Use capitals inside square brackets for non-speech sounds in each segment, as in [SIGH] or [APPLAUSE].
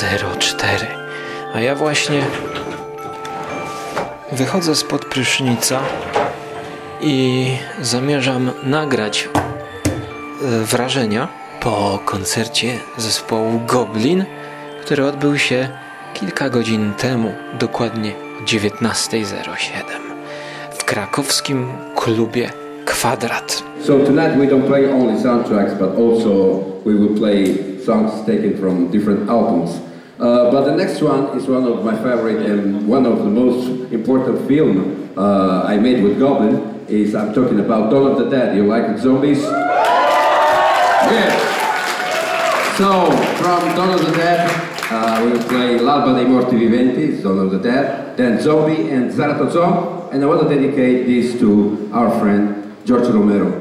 Godzina 22.04. A ja właśnie wychodzę spod prysznica i zamierzam nagrać e, wrażenia po koncercie zespołu Goblin, który odbył się kilka godzin temu, dokładnie o 19.07 w krakowskim klubie Kwadrat. So tonight we don't play only soundtracks, but also we will play songs taken from different albums. Uh, but the next one is one of my favorite and one of the most important film uh, I made with Goblin. Is I'm talking about Dawn of the Dead. You like zombies? Yeah. So from Dawn of the Dead, uh, we will play L'Alba dei Morti Viventi, Dawn of the Dead, then Zombie and Zaratozo, and I want to dedicate this to our friend George Romero.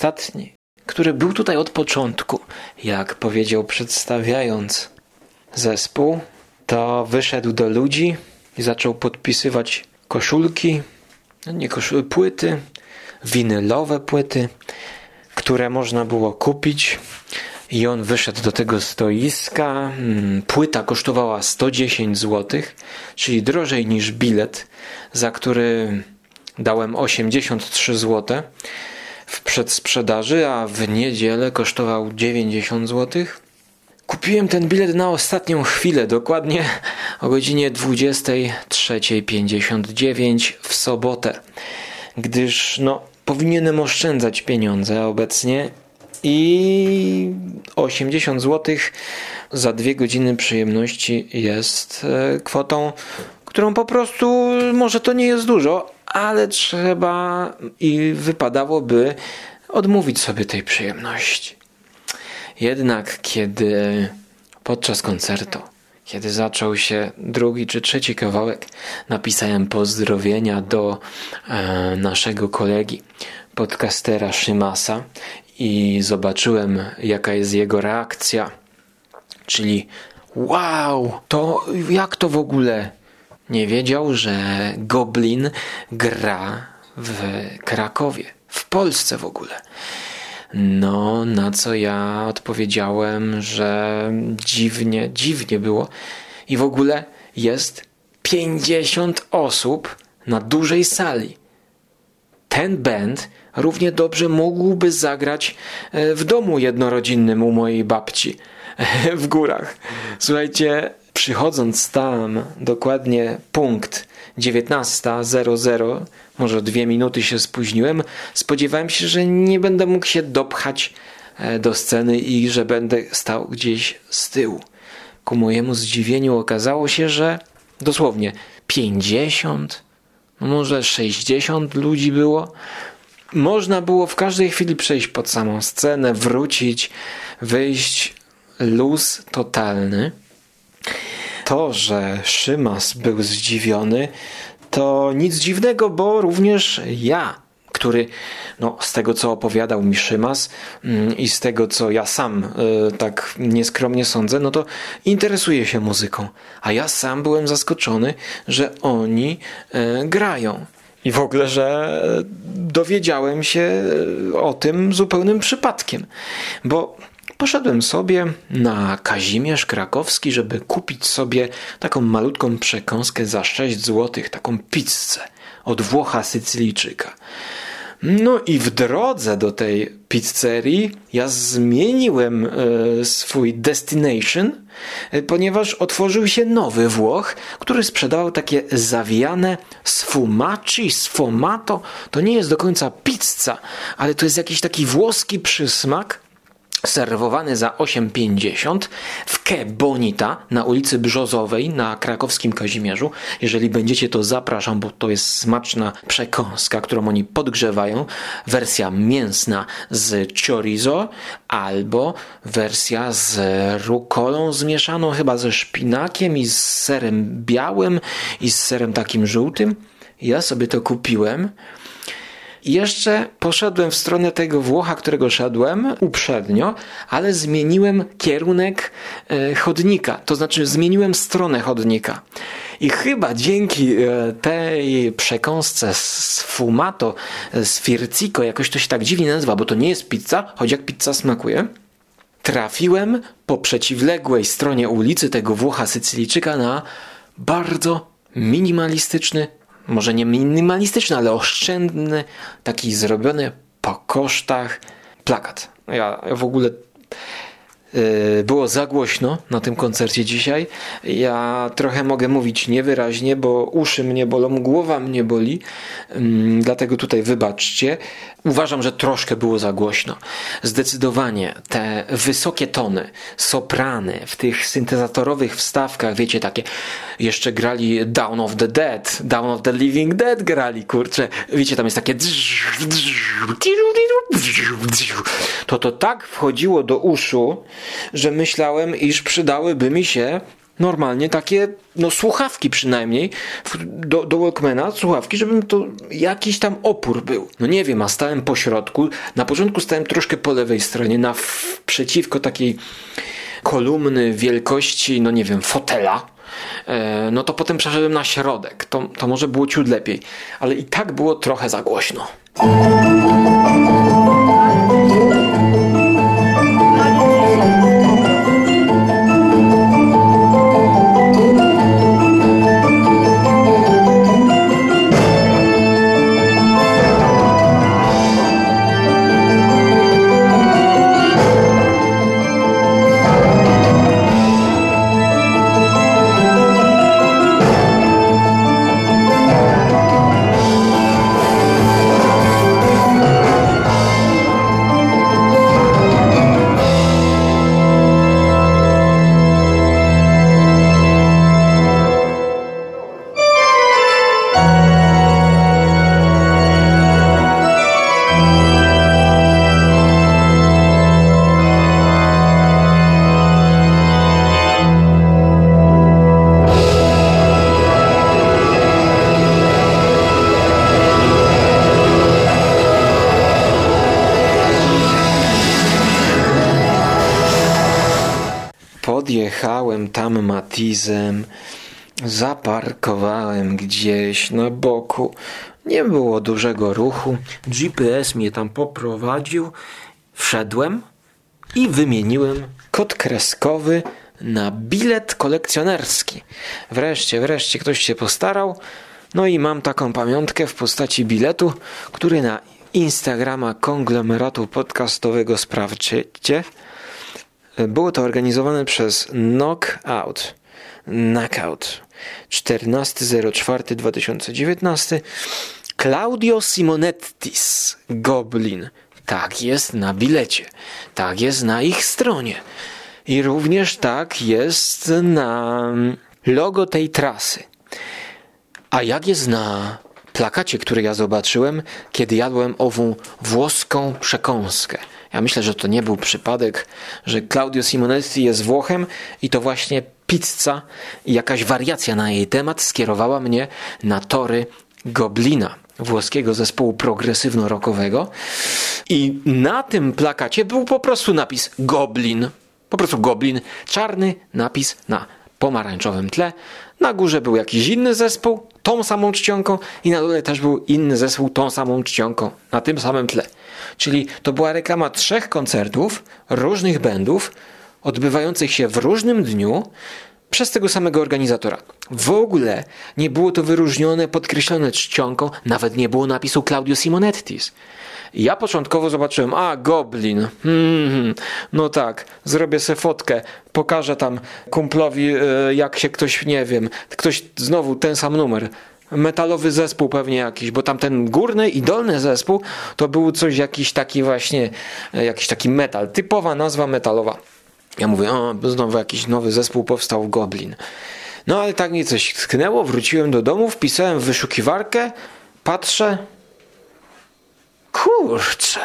Ostatni, który był tutaj od początku, jak powiedział przedstawiając zespół, to wyszedł do ludzi i zaczął podpisywać koszulki, no nie koszulki, płyty, winylowe płyty, które można było kupić. I on wyszedł do tego stoiska. Mm, Płyta kosztowała 110 zł, czyli drożej niż bilet, za który dałem 83 zł w przedsprzedaży, a w niedzielę kosztował 90 zł. Kupiłem ten bilet na ostatnią chwilę, dokładnie o godzinie 23.59 w sobotę, gdyż no, powinienem oszczędzać pieniądze obecnie i 80 zł za dwie godziny przyjemności jest e, kwotą, którą po prostu może to nie jest dużo, ale trzeba i wypadałoby odmówić sobie tej przyjemności. Jednak kiedy podczas koncertu, kiedy zaczął się drugi czy trzeci kawałek, napisałem pozdrowienia do e, naszego kolegi, podcastera Szymasa i zobaczyłem, jaka jest jego reakcja. Czyli wow, to jak to w ogóle? Nie wiedział, że Goblin gra w Krakowie, w Polsce w ogóle. No, na co ja odpowiedziałem, że dziwnie, dziwnie było. I w ogóle jest 50 osób na dużej sali. Ten band równie dobrze mógłby zagrać e, w domu jednorodzinnym u mojej babci [LAUGHS] w górach. Słuchajcie, przychodząc tam dokładnie punkt 19.00, może dwie minuty się spóźniłem, spodziewałem się, że nie będę mógł się dopchać e, do sceny i że będę stał gdzieś z tyłu. Ku mojemu zdziwieniu okazało się, że dosłownie 50, no może 60 ludzi było. Można było w każdej chwili przejść pod samą scenę, wrócić, wyjść. Luz totalny. To, że Szymas był zdziwiony, to nic dziwnego, bo również ja, który no, z tego co opowiadał mi Szymas mm, i z tego co ja sam y, tak nieskromnie sądzę, no to interesuję się muzyką. A ja sam byłem zaskoczony, że oni y, grają. I w ogóle, że dowiedziałem się o tym zupełnym przypadkiem, bo poszedłem sobie na Kazimierz Krakowski, żeby kupić sobie taką malutką przekąskę za 6 zł, taką pizzę od Włocha Sycylijczyka. No i w drodze do tej pizzerii ja zmieniłem e, swój destination, e, ponieważ otworzył się nowy Włoch, który sprzedawał takie zawijane sfumaci, sfumato. To nie jest do końca pizza, ale to jest jakiś taki włoski przysmak serwowany za 8,50 w Ke Bonita na ulicy Brzozowej na krakowskim Kazimierzu. Jeżeli będziecie, to zapraszam, bo to jest smaczna przekąska, którą oni podgrzewają. Wersja mięsna z chorizo albo wersja z rukolą zmieszaną, chyba ze szpinakiem i z serem białym i z serem takim żółtym. Ja sobie to kupiłem. I jeszcze poszedłem w stronę tego Włocha, którego szedłem uprzednio, ale zmieniłem kierunek e, chodnika, to znaczy zmieniłem stronę chodnika. I chyba dzięki e, tej przekąsce z fumato, z fircico, jakoś to się tak dziwnie nazywa, bo to nie jest pizza, choć jak pizza smakuje, trafiłem po przeciwległej stronie ulicy tego Włocha Sycylijczyka na bardzo minimalistyczny może nie minimalistyczny, ale oszczędny, taki zrobiony po kosztach plakat. Ja, ja w ogóle Y, było za głośno na tym koncercie dzisiaj. Ja trochę mogę mówić niewyraźnie, bo uszy mnie bolą, głowa mnie boli, mm, dlatego tutaj wybaczcie. Uważam, że troszkę było za głośno. Zdecydowanie te wysokie tony, soprany w tych syntezatorowych wstawkach, wiecie, takie jeszcze grali Down of the Dead, Down of the Living Dead grali, kurczę. Wiecie, tam jest takie to to tak wchodziło do uszu, że myślałem, iż przydałyby mi się normalnie takie, no słuchawki przynajmniej, do, do Walkmana, słuchawki, żebym to jakiś tam opór był. No nie wiem, a stałem po środku. Na początku stałem troszkę po lewej stronie, na przeciwko takiej kolumny wielkości, no nie wiem, fotela. E, no to potem przeszedłem na środek. To, to może było ciut lepiej, ale i tak było trochę za głośno. Zaparkowałem gdzieś na boku. Nie było dużego ruchu. GPS mnie tam poprowadził. Wszedłem i wymieniłem kod kreskowy na bilet kolekcjonerski. Wreszcie, wreszcie ktoś się postarał. No i mam taką pamiątkę w postaci biletu, który na Instagrama konglomeratu podcastowego sprawdźcie. Było to organizowane przez Knockout. Knockout. 14.04.2019. Claudio Simonettis, Goblin. Tak jest na bilecie. Tak jest na ich stronie. I również tak jest na logo tej trasy. A jak jest na plakacie, który ja zobaczyłem, kiedy jadłem ową włoską przekąskę. Ja myślę, że to nie był przypadek, że Claudio Simonetti jest Włochem i to właśnie pizza i jakaś wariacja na jej temat skierowała mnie na tory Goblina, włoskiego zespołu progresywno-rockowego. I na tym plakacie był po prostu napis Goblin. Po prostu Goblin, czarny napis na pomarańczowym tle. Na górze był jakiś inny zespół, tą samą czcionką i na dole też był inny zespół, tą samą czcionką, na tym samym tle. Czyli to była reklama trzech koncertów, różnych bandów, odbywających się w różnym dniu, przez tego samego organizatora. W ogóle nie było to wyróżnione, podkreślone czcionką, nawet nie było napisu Claudio Simonettis. Ja początkowo zobaczyłem, a Goblin, hmm, no tak, zrobię sobie fotkę, pokażę tam kumplowi, e, jak się ktoś, nie wiem, ktoś znowu ten sam numer, metalowy zespół pewnie jakiś, bo tam ten górny i dolny zespół to był coś jakiś taki właśnie, e, jakiś taki metal, typowa nazwa metalowa. Ja mówię, o, znowu jakiś nowy zespół powstał, Goblin. No ale tak mnie coś tknęło, wróciłem do domu, wpisałem w wyszukiwarkę, patrzę, kurczę,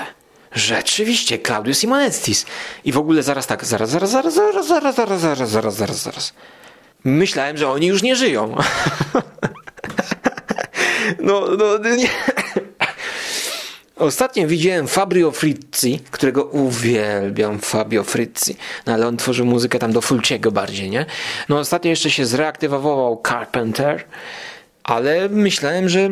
rzeczywiście, Claudius Simonettis. I w ogóle zaraz tak, zaraz, zaraz, zaraz, zaraz, zaraz, zaraz, zaraz, zaraz, zaraz, zaraz. Myślałem, że oni już nie żyją. [LAUGHS] No, no, nie. Ostatnio widziałem Fabio Frizzi, którego uwielbiam, Fabio Frizzi, no ale on tworzył muzykę tam do Fulciego bardziej, nie? No ostatnio jeszcze się zreaktywował Carpenter, ale myślałem, że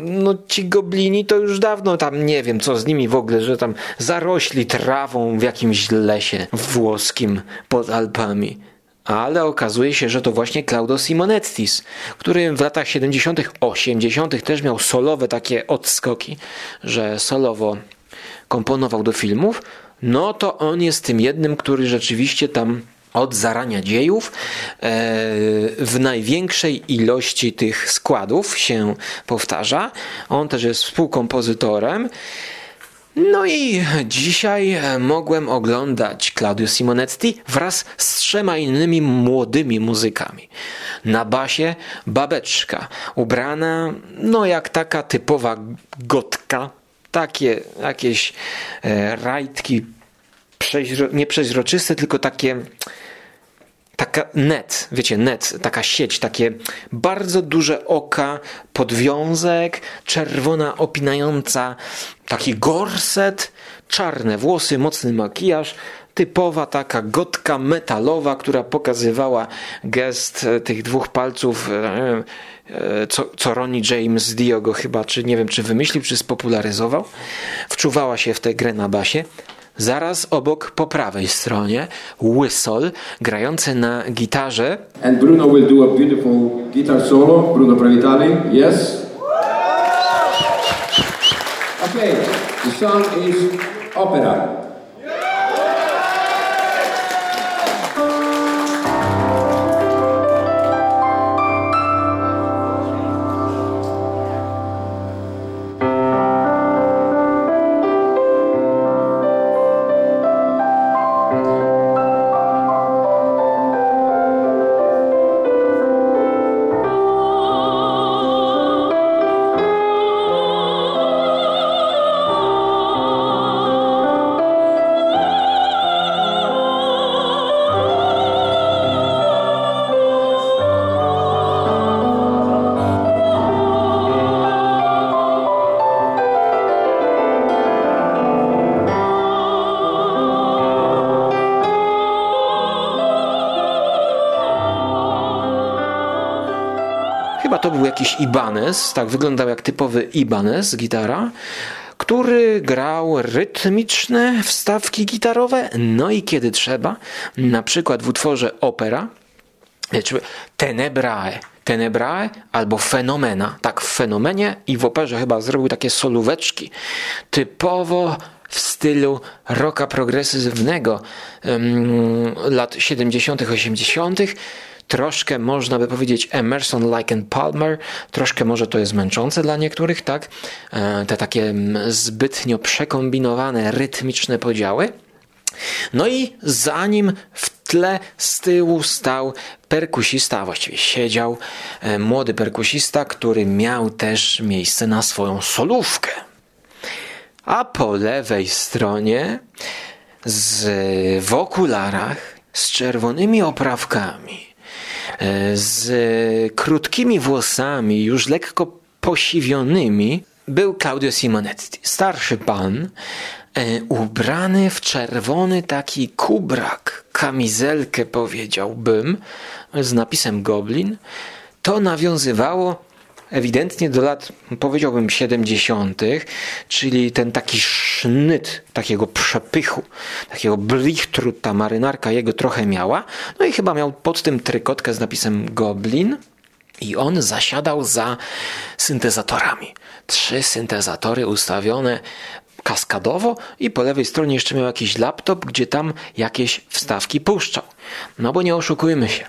no ci goblini to już dawno tam nie wiem co z nimi w ogóle, że tam zarośli trawą w jakimś lesie włoskim pod Alpami. Ale okazuje się, że to właśnie Claudio Simonettis, który w latach 70., 80. też miał solowe takie odskoki, że solowo komponował do filmów. No to on jest tym jednym, który rzeczywiście tam od zarania dziejów e, w największej ilości tych składów się powtarza. On też jest współkompozytorem. No i dzisiaj e, mogłem oglądać Claudio Simonetti wraz z trzema innymi młodymi muzykami. Na basie babeczka, ubrana no jak taka typowa gotka, takie jakieś e, rajtki przeźro, tylko takie taka net, wiecie, net, taka sieć, takie bardzo duże oka, podwiązek, czerwona opinająca, taki gorset, czarne włosy, mocny makijaż, typowa taka gotka metalowa, która pokazywała gest e, tych dwóch palców, e, e, co, co Ronnie James Dio go chyba, czy nie wiem, czy wymyślił, czy spopularyzował. Wczuwała się w tę grę na basie. Zaraz obok po prawej stronie Whistle grający na gitarze. And Bruno will do a beautiful guitar solo. Bruno Pravitali, yes? Okay, the song is Opera. Jakiś Ibanez, tak wyglądał jak typowy Ibanez, gitara, który grał rytmiczne wstawki gitarowe, no i kiedy trzeba, na przykład w utworze opera, czy Tenebrae, Tenebrae albo Fenomena. Tak, w Fenomenie i w operze chyba zrobił takie solóweczki typowo w stylu rocka progresywnego lat 70., 80., troszkę można by powiedzieć Emerson, Like Palmer, troszkę może to jest męczące dla niektórych, tak? E, te takie zbytnio przekombinowane, rytmiczne podziały. No i za nim w tle z tyłu stał perkusista, a właściwie siedział e, młody perkusista, który miał też miejsce na swoją solówkę. A po lewej stronie z, w okularach z czerwonymi oprawkami z krótkimi włosami, już lekko posiwionymi, był Claudio Simonetti, starszy pan, e, ubrany w czerwony taki kubrak, kamizelkę powiedziałbym, z napisem Goblin. To nawiązywało ewidentnie do lat, powiedziałbym, 70., czyli ten taki sznyt takiego przepychu, takiego blichtru ta marynarka jego trochę miała. No i chyba miał pod tym trykotkę z napisem Goblin. I on zasiadał za syntezatorami. Trzy syntezatory ustawione kaskadowo i po lewej stronie jeszcze miał jakiś laptop, gdzie tam jakieś wstawki puszczał. No bo nie oszukujmy się.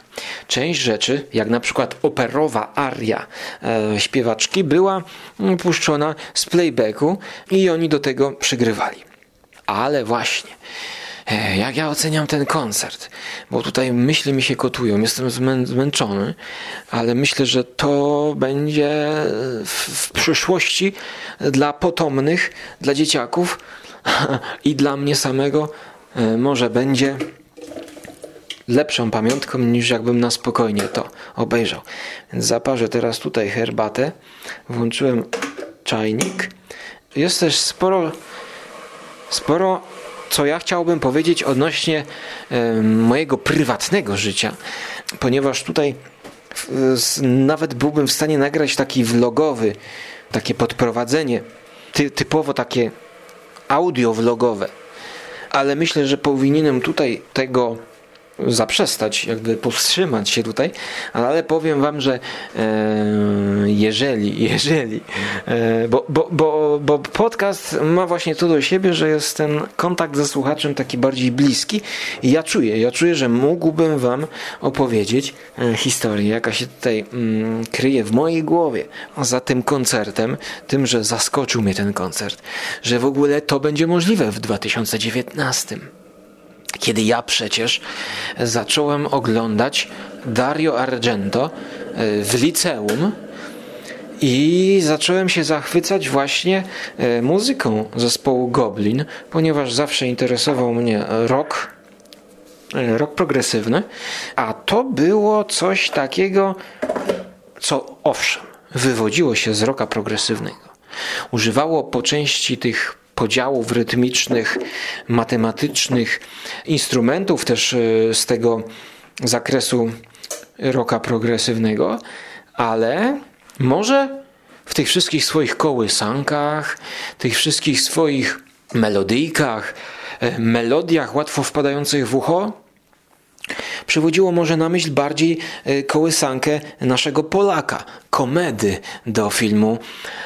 Część rzeczy, jak na przykład operowa aria e, śpiewaczki, była mm, puszczona z playbacku i oni do tego przygrywali. Ale właśnie, jak ja oceniam ten koncert? Bo tutaj myśli mi się kotują, jestem zmę zmęczony, ale myślę, że to będzie w, w przyszłości dla potomnych, dla dzieciaków [LAUGHS] i dla mnie samego e, może będzie lepszą pamiątką niż jakbym na spokojnie to obejrzał. Więc zaparzę teraz tutaj herbatę. Włączyłem czajnik. Jest też sporo, sporo co ja chciałbym powiedzieć odnośnie mojego prywatnego życia, ponieważ tutaj nawet byłbym w stanie nagrać taki vlogowy, takie podprowadzenie, ty, typowo takie audio vlogowe, ale myślę, że powinienem tutaj tego zaprzestać, jakby powstrzymać się tutaj, ale powiem wam, że e, jeżeli, [LAUGHS] jeżeli, e, bo, bo, bo, bo podcast ma właśnie to do siebie, że jest ten kontakt ze słuchaczem taki bardziej bliski i ja czuję, ja czuję, że mógłbym wam opowiedzieć e, historię, jaka się tutaj mm, kryje w mojej głowie za tym koncertem, tym, że zaskoczył mnie ten koncert, że w ogóle to będzie możliwe w 2019 kiedy ja przecież zacząłem oglądać Dario Argento e, w liceum i zacząłem się zachwycać właśnie e, muzyką zespołu Goblin, ponieważ zawsze interesował mnie rock, e, rock progresywny, a to było coś takiego, co owszem, wywodziło się z rocka progresywnego. Używało po części tych podziałów rytmicznych, matematycznych, instrumentów też e, z tego zakresu roka progresywnego, ale może w tych wszystkich swoich kołysankach, tych wszystkich swoich melodyjkach, e, melodiach łatwo wpadających w ucho, przywodziło może na myśl bardziej e, kołysankę naszego Polaka, komedy do filmu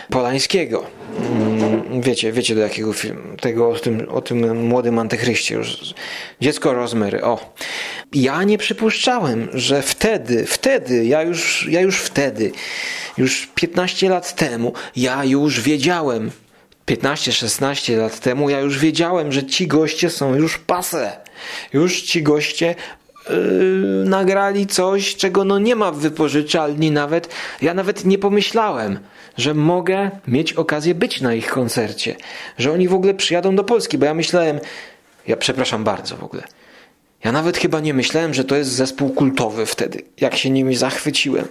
Polańskiego. Wiecie, wiecie do jakiego filmu, tego o tym, o tym młodym antychryście już. Dziecko Rozmery, o. Ja nie przypuszczałem, że wtedy, wtedy, ja już, ja już wtedy, już 15 lat temu, ja już wiedziałem, 15-16 lat temu, ja już wiedziałem, że ci goście są już pase. Już ci goście Yy, nagrali coś, czego no nie ma w wypożyczalni nawet. Ja nawet nie pomyślałem, że mogę mieć okazję być na ich koncercie, że oni w ogóle przyjadą do Polski, bo ja myślałem, ja przepraszam bardzo w ogóle. Ja nawet chyba nie myślałem, że to jest zespół kultowy wtedy, jak się nimi zachwyciłem.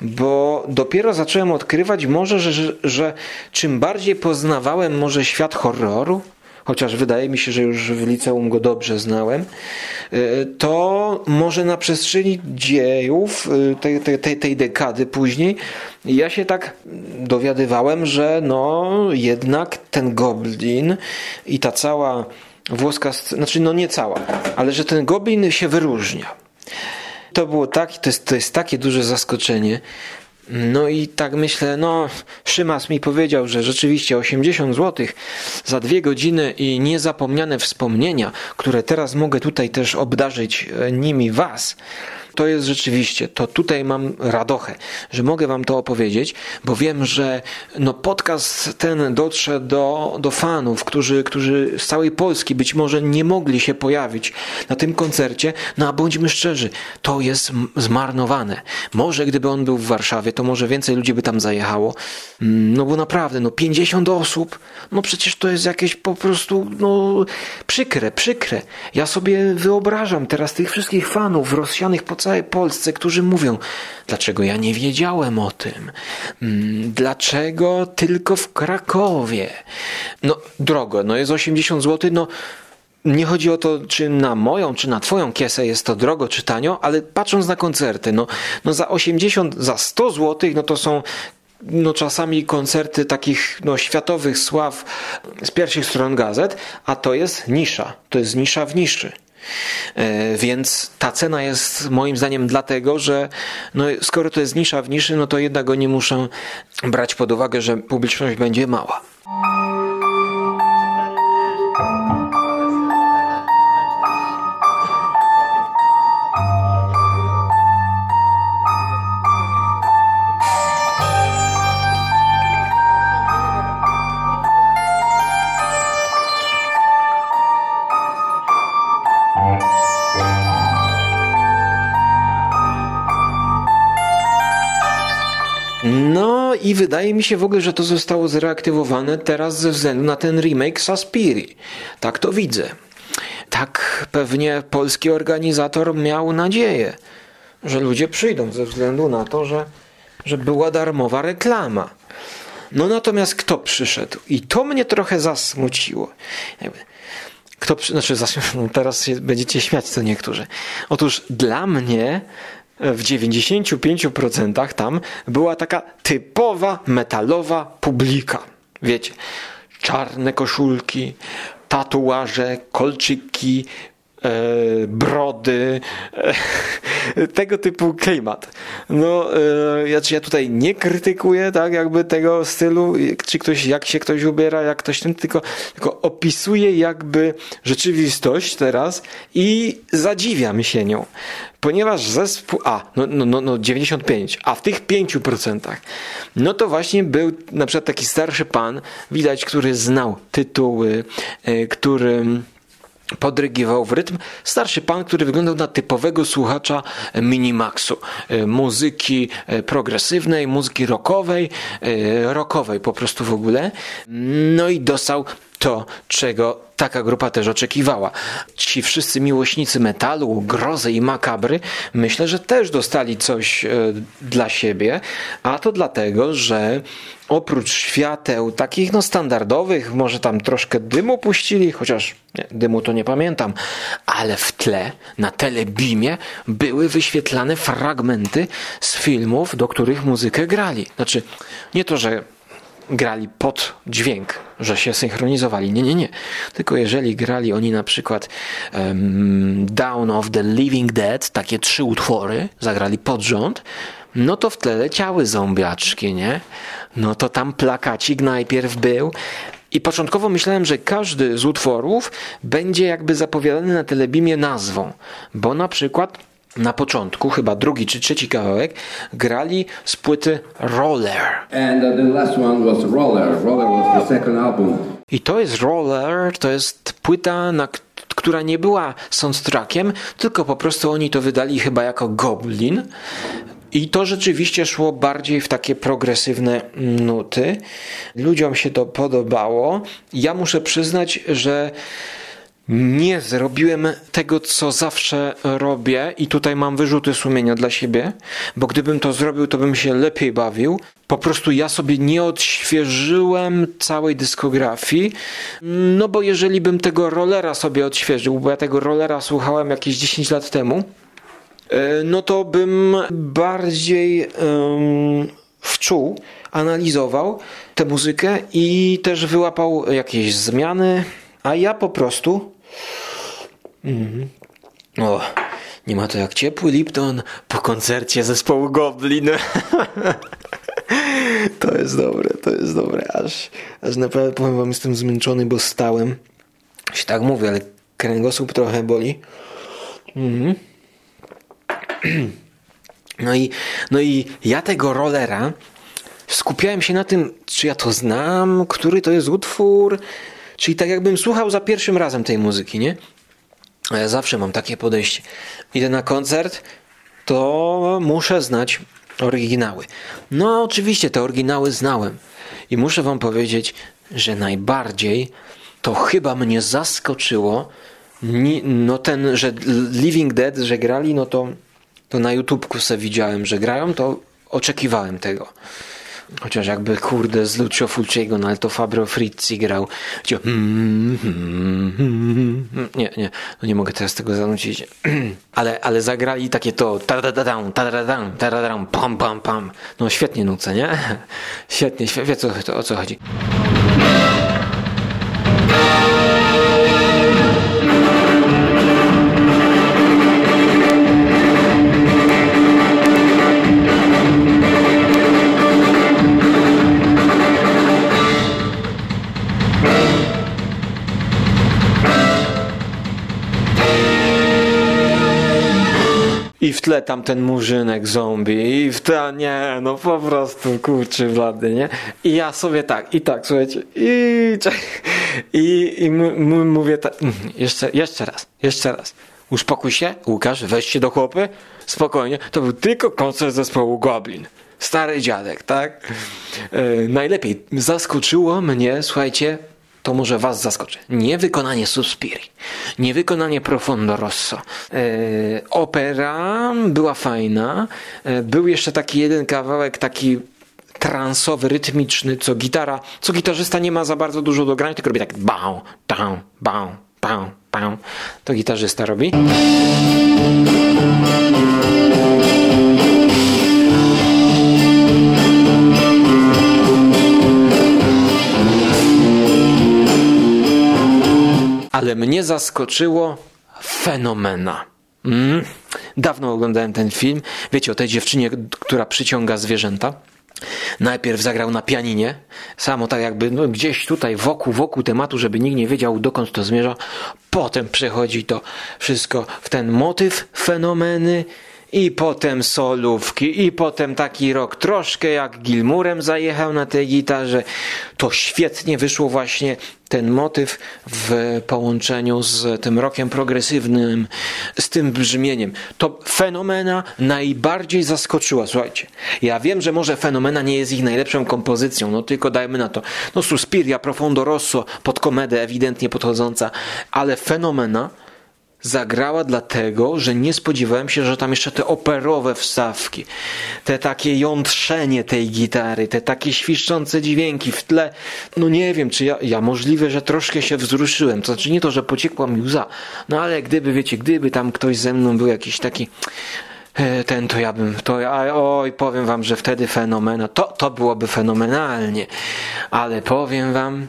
Bo dopiero zacząłem odkrywać może, że, że, że czym bardziej poznawałem może świat horroru, chociaż wydaje mi się, że już w liceum go dobrze znałem, e, to może na przestrzeni dziejów e, tej, tej, tej dekady później ja się tak dowiadywałem, że no jednak ten goblin i ta cała włoska, znaczy no nie cała, ale że ten goblin się wyróżnia. To było tak, to jest, to jest takie duże zaskoczenie, no i tak myślę, no Szymas mi powiedział, że rzeczywiście 80 zł za dwie godziny i niezapomniane wspomnienia, które teraz mogę tutaj też obdarzyć e, nimi was, to jest rzeczywiście, to tutaj mam radochę, że mogę wam to opowiedzieć, bo wiem, że no podcast ten dotrze do, do fanów, którzy, którzy z całej Polski być może nie mogli się pojawić na tym koncercie, no a bądźmy szczerzy, to jest zmarnowane. Może gdyby on był w Warszawie, to może więcej ludzi by tam zajechało, mm, no bo naprawdę, no 50 osób, no przecież to jest jakieś po prostu, no przykre, przykre. Ja sobie wyobrażam teraz tych wszystkich fanów rozsianych po całej Polsce, którzy mówią, dlaczego ja nie wiedziałem o tym? Mm, dlaczego tylko w Krakowie? No drogo, no jest 80 zł, no nie chodzi o to, czy na moją, czy na twoją kiesę jest to drogo czy tanio, ale patrząc na koncerty, no, no za 80, za 100 zł, no to są no czasami koncerty takich no, światowych sław z pierwszych stron gazet, a to jest nisza. To jest nisza w niszy. E, więc ta cena jest moim zdaniem dlatego, że no, skoro to jest nisza w niszy, no to jednak oni muszą brać pod uwagę, że publiczność będzie mała. I wydaje mi się w ogóle, że to zostało zreaktywowane teraz ze względu na ten remake Saspiri. Tak to widzę. Tak pewnie polski organizator miał nadzieję, że ludzie przyjdą ze względu na to, że, że była darmowa reklama. No natomiast kto przyszedł? I to mnie trochę zasmuciło. Kto, przy- znaczy, [LAUGHS] teraz się będziecie śmiać co niektórzy. Otóż dla mnie w 95% tam była taka typowa metalowa publika. Wiecie, czarne koszulki, tatuaże, kolczyki, brody, e, [LAUGHS] tego typu klimat. No, e, ja, tutaj nie krytykuję, tak, jakby tego stylu, czy ktoś, jak się ktoś ubiera, jak ktoś tym, tylko, tylko opisuję jakby rzeczywistość teraz i zadziwiam się nią. Ponieważ zespół, a, no, no, no, no 95, a w tych 5%, no to właśnie był na przykład taki starszy pan, widać, który znał tytuły, e, który podrygiwał w rytm. Starszy pan, który wyglądał na typowego słuchacza Minimaxu. E, Muzyki e, progresywnej, muzyki rockowej, e, rockowej po prostu w ogóle. No i dostał to, czego taka grupa też oczekiwała. Ci wszyscy miłośnicy metalu, grozy i makabry, myślę, że też dostali coś e, dla siebie, a to dlatego, że oprócz świateł takich no standardowych, może tam troszkę dymu puścili, chociaż nie, dymu to nie pamiętam, ale w tle na telebimie były wyświetlane fragmenty z filmów, do których muzykę grali. Znaczy, nie to, że grali pod dźwięk, że się synchronizowali. Nie, nie, nie. Tylko jeżeli grali oni na przykład um, Down of the Living Dead, takie trzy utwory, zagrali pod rząd, no to w tle leciały zombiaczki, nie? No to tam plakacik najpierw był. I początkowo myślałem, że każdy z utworów będzie jakby zapowiadany na telebimie nazwą, bo na przykład na początku, chyba drugi czy trzeci kawałek, grali z płyty Roller. And uh, the last one was Roller. Roller was the second album. I to jest Roller, to jest płyta, na, która nie była soundtrackiem, tylko po prostu oni to wydali chyba jako Goblin. I to rzeczywiście szło bardziej w takie progresywne nuty. Ludziom się to podobało. Ja muszę przyznać, że nie zrobiłem tego, co zawsze robię, i tutaj mam wyrzuty sumienia dla siebie, bo gdybym to zrobił, to bym się lepiej bawił. Po prostu ja sobie nie odświeżyłem całej dyskografii, no bo jeżeli bym tego rollera sobie odświeżył, bo ja tego rollera słuchałem jakieś 10 lat temu, e, no to bym bardziej em, wczuł, analizował tę muzykę i też wyłapał jakieś zmiany, a ja po prostu. Mhm. O, nie ma to jak ciepły Lipton po koncercie zespołu Goblin. [LAUGHS] To jest dobre, to jest dobre. Aż, aż naprawdę powiem wam, jestem zmęczony, bo stałem. Się tak mówię, ale kręgosłup trochę boli. Mhm. [CLEARS THROAT] No i, no i ja tego rollera skupiałem się na tym, czy ja to znam, który to jest utwór, czyli tak jakbym słuchał za pierwszym razem tej muzyki, nie? A ja zawsze mam takie podejście. Idę na koncert, to muszę znać oryginały. No, oczywiście te oryginały znałem. I muszę wam powiedzieć, że najbardziej to chyba mnie zaskoczyło, no ten, że Living Dead, że grali, no to, to na YouTubku sobie widziałem, że grają, to oczekiwałem tego. Chociaż jakby kurde z Lucio Fulciego, no ale to Fabio Frizzi grał. Gdzie, hmm, hmm, hmm. Nie, nie, no nie mogę teraz tego zanucić. [CLEARS THROAT] ale, ale zagrali takie to pam, pam, pam. No świetnie nucę, nie? [LAUGHS] Świetnie, świetnie, to, o co chodzi. Tle tam ten murzynek zombie, i w tle, nie, no po prostu kurczy blady, nie? I ja sobie tak, i tak, słuchajcie, i, i, i mówię tak, mm, jeszcze, jeszcze raz, jeszcze raz. Uspokój się, Łukasz, weź się do chłopy, spokojnie, to był tylko koncert zespołu Goblin. Stary dziadek, tak? E, najlepiej zaskoczyło mnie, słuchajcie, to może was zaskoczy. Nie wykonanie Suspiri, nie wykonanie Profondo Rosso. E, opera była fajna. E, był jeszcze taki jeden kawałek, taki transowy, rytmiczny, co gitara, co gitarzysta nie ma za bardzo dużo do grania, tylko robi tak bał, down, bał, bał, bał. To gitarzysta robi. Ale mnie zaskoczyło fenomena. Mm. Dawno oglądałem ten film. Wiecie o tej dziewczynie, która przyciąga zwierzęta. Najpierw zagrał na pianinie, samo tak jakby no, gdzieś tutaj wokół, wokół tematu, żeby nikt nie wiedział dokąd to zmierza. Potem przechodzi to wszystko w ten motyw, fenomeny i potem solówki, i potem taki rok troszkę jak Gilmurem zajechał na tej gitarze. To świetnie wyszło właśnie ten motyw w połączeniu z tym rokiem progresywnym, z tym brzmieniem. To fenomena najbardziej zaskoczyła. Słuchajcie, ja wiem, że może fenomena nie jest ich najlepszą kompozycją, no tylko dajmy na to. No Suspiria, Profondo Rosso, pod komedę ewidentnie podchodząca, ale fenomena zagrała dlatego, że nie spodziewałem się, że tam jeszcze te operowe wstawki, te takie jątrzenie tej gitary, te takie świszczące dźwięki w tle. No nie wiem, czy ja, ja możliwe, że troszkę się wzruszyłem. To znaczy nie to, że pociekła mi łza, no ale gdyby, wiecie, gdyby tam ktoś ze mną był jakiś taki e, ten to ja bym, to ja, oj, powiem wam, że wtedy fenomena, to, to byłoby fenomenalnie, ale powiem wam,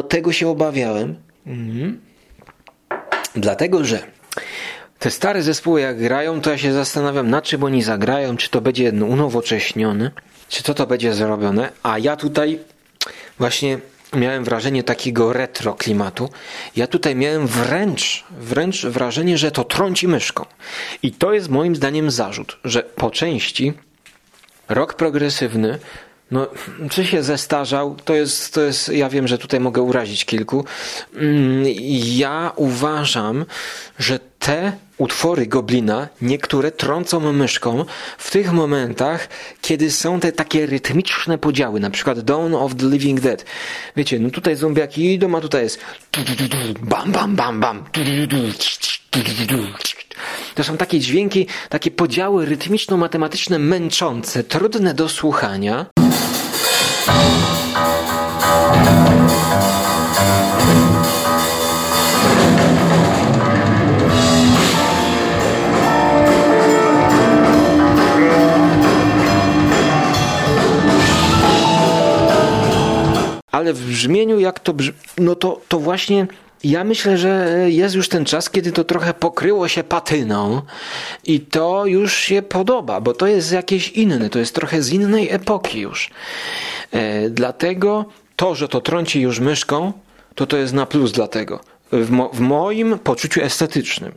No tego się obawiałem. Mhm. Dlatego, że te stare zespoły jak grają, to ja się zastanawiam, na czym oni zagrają, czy to będzie unowocześnione, czy to to będzie zrobione, a ja tutaj właśnie miałem wrażenie takiego retro klimatu. Ja tutaj miałem wręcz, wręcz wrażenie, że to trąci myszką. I to jest moim zdaniem zarzut, że po części Rok progresywny, no, czy się zestarzał? To jest, to jest, ja wiem, że tutaj mogę urazić kilku. Mm, Ja uważam, że te utwory Goblina, niektóre trącą myszką w tych momentach, kiedy są te takie rytmiczne podziały, na przykład Dawn of the Living Dead. Wiecie, no tutaj zombiaki idą, a tutaj jest bam, bam, bam, bam. To są takie dźwięki, takie podziały rytmiczno-matematyczne męczące, trudne do słuchania. Ale w brzmieniu, jak to brzmi, no to, to właśnie ja myślę, że jest już ten czas, kiedy to trochę pokryło się patyną i to już się podoba, bo to jest jakieś inne, to jest trochę z innej epoki już. E, dlatego to, że to trąci już myszką, to to jest na plus dlatego. W, mo- w moim poczuciu estetycznym.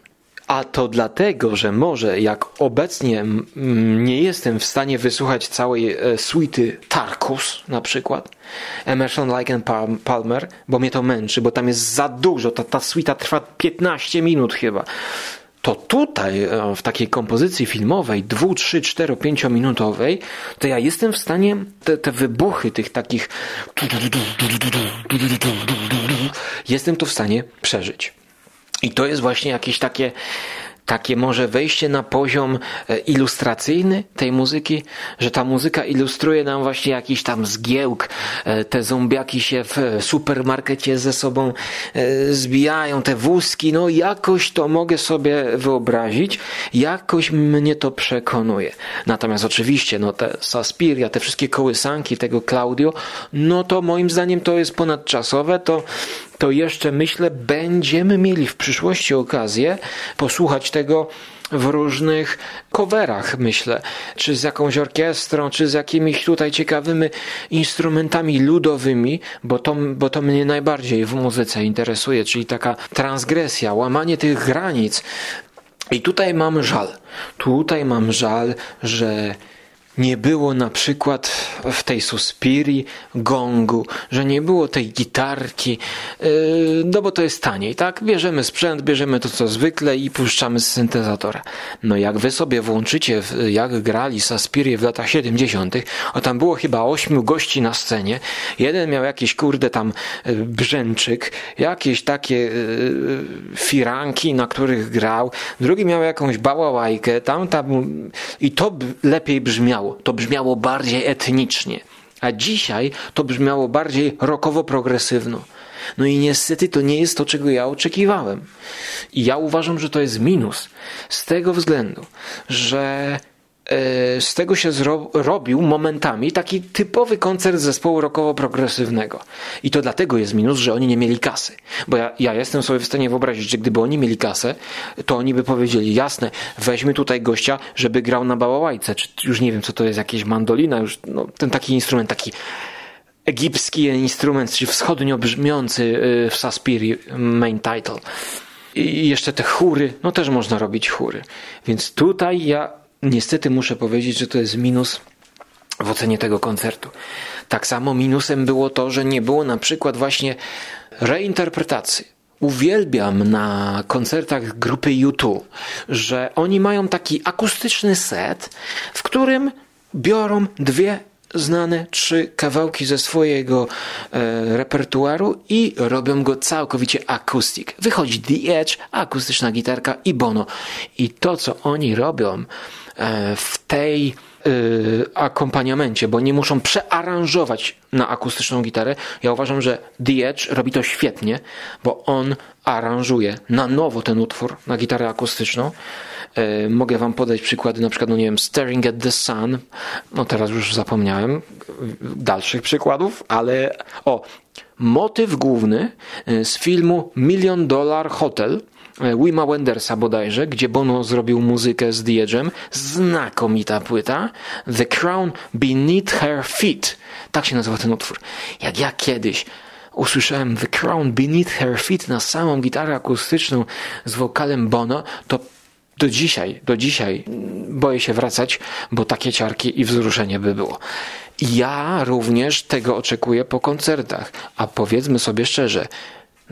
A to dlatego, że może jak obecnie mm, nie jestem w stanie wysłuchać całej e, suity Tarkus na przykład, Emerson, Lake Palmer, bo mnie to męczy, bo tam jest za dużo, ta, ta suita trwa 15 minut chyba. To tutaj, e, w takiej kompozycji filmowej, 2, 3, 4, 5 minutowej, to ja jestem w stanie te, te wybuchy tych takich jestem to w stanie przeżyć. I to jest właśnie jakieś takie, takie może wejście na poziom e, ilustracyjny tej muzyki, że ta muzyka ilustruje nam właśnie jakiś tam zgiełk, e, te zombiaki się w e, supermarkecie ze sobą zbijają, te wózki, no jakoś to mogę sobie wyobrazić, jakoś mnie to przekonuje. Natomiast oczywiście, no te Saspiria, te wszystkie kołysanki tego Claudio, no to moim zdaniem to jest ponadczasowe, to to jeszcze myślę, będziemy mieli w przyszłości okazję posłuchać tego w różnych coverach, myślę, czy z jakąś orkiestrą, czy z jakimiś tutaj ciekawymi instrumentami ludowymi, bo to, bo to mnie najbardziej w muzyce interesuje, czyli taka transgresja, łamanie tych granic. I tutaj mam żal. Tutaj mam żal, że nie było na przykład w tej Suspirii gongu, że nie było tej gitarki, yy, no bo to jest taniej, tak? Bierzemy sprzęt, bierzemy to co zwykle i puszczamy z syntezatora. No jak wy sobie włączycie, jak grali Suspirię w latach 70., o tam było chyba ośmiu gości na scenie, jeden miał jakiś kurde tam yy, brzęczyk, jakieś takie yy, firanki, na których grał, drugi miał jakąś bałałajkę, tam, tam i to lepiej brzmiało, to brzmiało bardziej etnicznie. A dzisiaj to brzmiało bardziej rockowo-progresywno. No i niestety to nie jest to, czego ja oczekiwałem. I ja uważam, że to jest minus. Z tego względu, że z tego się zro- robił momentami taki typowy koncert zespołu rockowo-progresywnego. I to dlatego jest minus, że oni nie mieli kasy. Bo ja, ja jestem sobie w stanie wyobrazić, że gdyby oni mieli kasę, to oni by powiedzieli, jasne, weźmy tutaj gościa, żeby grał na bałałajce, czy już nie wiem, co to jest, jakieś mandolina, już no, ten taki instrument, taki egipski instrument, czyli wschodnio brzmiący y, w Saspiri main title. I jeszcze te chóry, no też można robić chóry. Więc tutaj ja niestety muszę powiedzieć, że to jest minus w ocenie tego koncertu. Tak samo minusem było to, że nie było na przykład właśnie reinterpretacji. Uwielbiam na koncertach grupy U2, że oni mają taki akustyczny set, w którym biorą dwie znane trzy kawałki ze swojego e, repertuaru i robią go całkowicie akustik. Wychodzi The Edge, akustyczna gitarka i Bono. I to, co oni robią w tej y, akompaniamencie, bo nie muszą przearanżować na akustyczną gitarę. Ja uważam, że The Edge robi to świetnie, bo on aranżuje na nowo ten utwór na gitarę akustyczną. Y, mogę wam podać przykłady, na przykład, no nie wiem, Staring at the Sun, no teraz już zapomniałem dalszych przykładów, ale o, motyw główny z filmu Million Dollar Hotel, e, Wima Wendersa bodajże, gdzie Bono zrobił muzykę z Edge'em. Znakomita płyta. The Crown Beneath Her Feet. Tak się nazywa ten utwór. Jak ja kiedyś usłyszałem The Crown Beneath Her Feet na samą gitarę akustyczną z wokalem Bono, to do dzisiaj, do dzisiaj boję się wracać, bo takie ciarki i wzruszenie by było. Ja również tego oczekuję po koncertach. A powiedzmy sobie szczerze,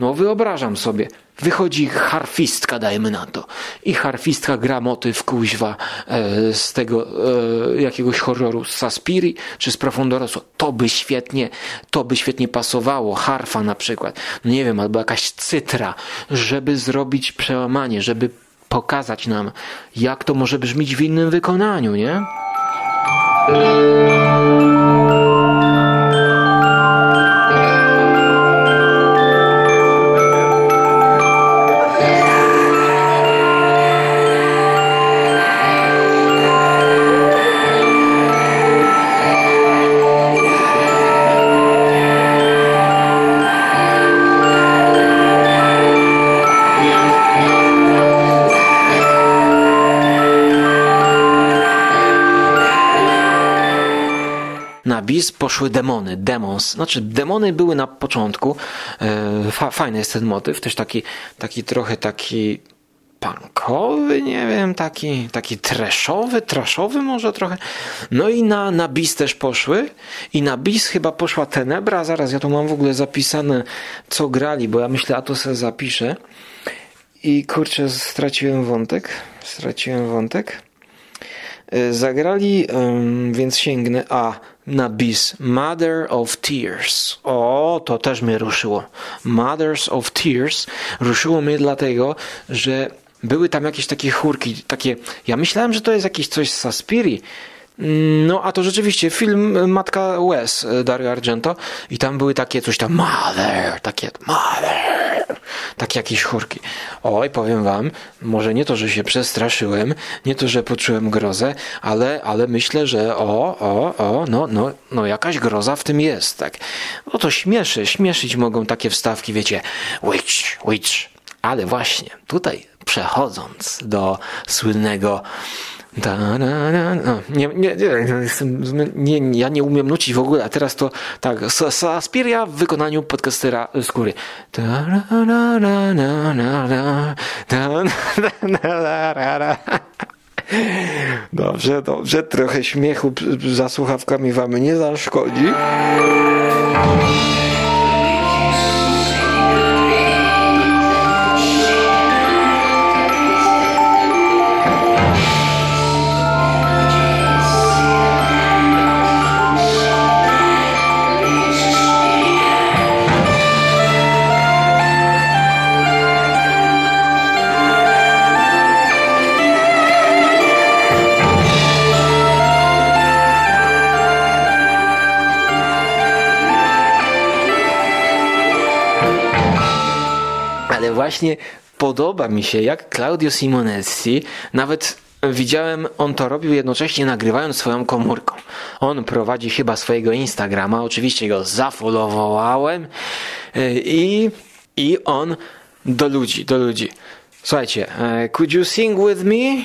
no wyobrażam sobie, wychodzi harfistka, dajmy na to, i harfistka gra motyw kuźwa e, z tego e, jakiegoś horroru z Saspiri czy z Profondoroso. To by świetnie, to by świetnie pasowało. Harfa na przykład, no nie wiem, albo jakaś cytra, żeby zrobić przełamanie, żeby pokazać nam, jak to może brzmieć w innym wykonaniu, nie? Poszły demony, demons. Znaczy, demony były na początku. E, Fa fajny jest ten motyw, też taki, taki trochę taki punkowy, nie wiem, taki, taki trashowy, trashowy może trochę. No i na, na bis też poszły. I na bis chyba poszła Tenebra. Zaraz ja tu mam w ogóle zapisane, co grali, bo ja myślę, a to sobie zapiszę. I kurczę, straciłem wątek. Straciłem wątek. E, Zagrali, więc sięgnę, a na bis Mother of Tears. O, to też mnie ruszyło. Mothers of Tears ruszyło mnie dlatego, że były tam jakieś takie chórki, takie, ja myślałem, że to jest jakieś coś z Saspiri, no, a to rzeczywiście film Matka Łez e, Dario Argento i tam były takie coś tam Mother, takie Mother, takie jakieś chórki. Oj, powiem wam, może nie to, że się przestraszyłem, nie to, że poczułem grozę, ale, ale myślę, że o, o, o, no, no, no jakaś groza w tym jest, tak. No to śmieszy, śmieszyć mogą takie wstawki, wiecie, witch, witch. Ale właśnie, tutaj przechodząc do słynnego da, da, da, no, nie, nie, nie, nie, ja nie umiem nucić w ogóle, a teraz to tak, Sa- Saspiria w wykonaniu podcastera skóry. Da, da, da, da, da, da, da, da, da, da, da, da. Dobrze, dobrze, trochę śmiechu za słuchawkami wam nie zaszkodzi. Właśnie podoba mi się, jak Claudio Simonessi, nawet widziałem, on to robił jednocześnie nagrywając swoją komórką. On prowadzi chyba swojego Instagrama, oczywiście go zafollowowałem yy, i, i on do ludzi, do ludzi. Słuchajcie, e, could you sing with me?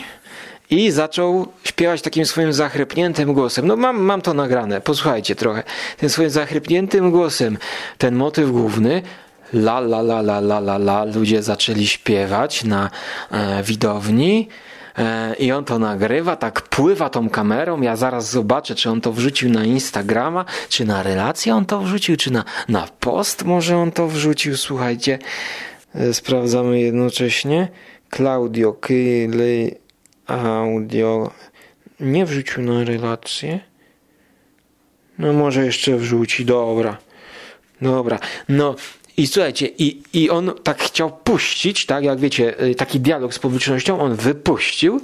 I zaczął śpiewać takim swoim zachrypniętym głosem. No mam, mam to nagrane, posłuchajcie trochę. Tym swoim zachrypniętym głosem, ten motyw główny, la la la la la la la, ludzie zaczęli śpiewać na e, widowni. E, I on to nagrywa, tak pływa tą kamerą. Ja zaraz zobaczę, czy on to wrzucił na Instagrama, czy na relację on to wrzucił, czy na, na post może on to wrzucił. Słuchajcie, e, sprawdzamy jednocześnie. Claudio Kyli audio nie wrzucił na relację. No może jeszcze wrzuci, dobra. Dobra, no i słuchajcie, i, i on tak chciał puścić, tak, jak wiecie, y, taki dialog z publicznością, on wypuścił,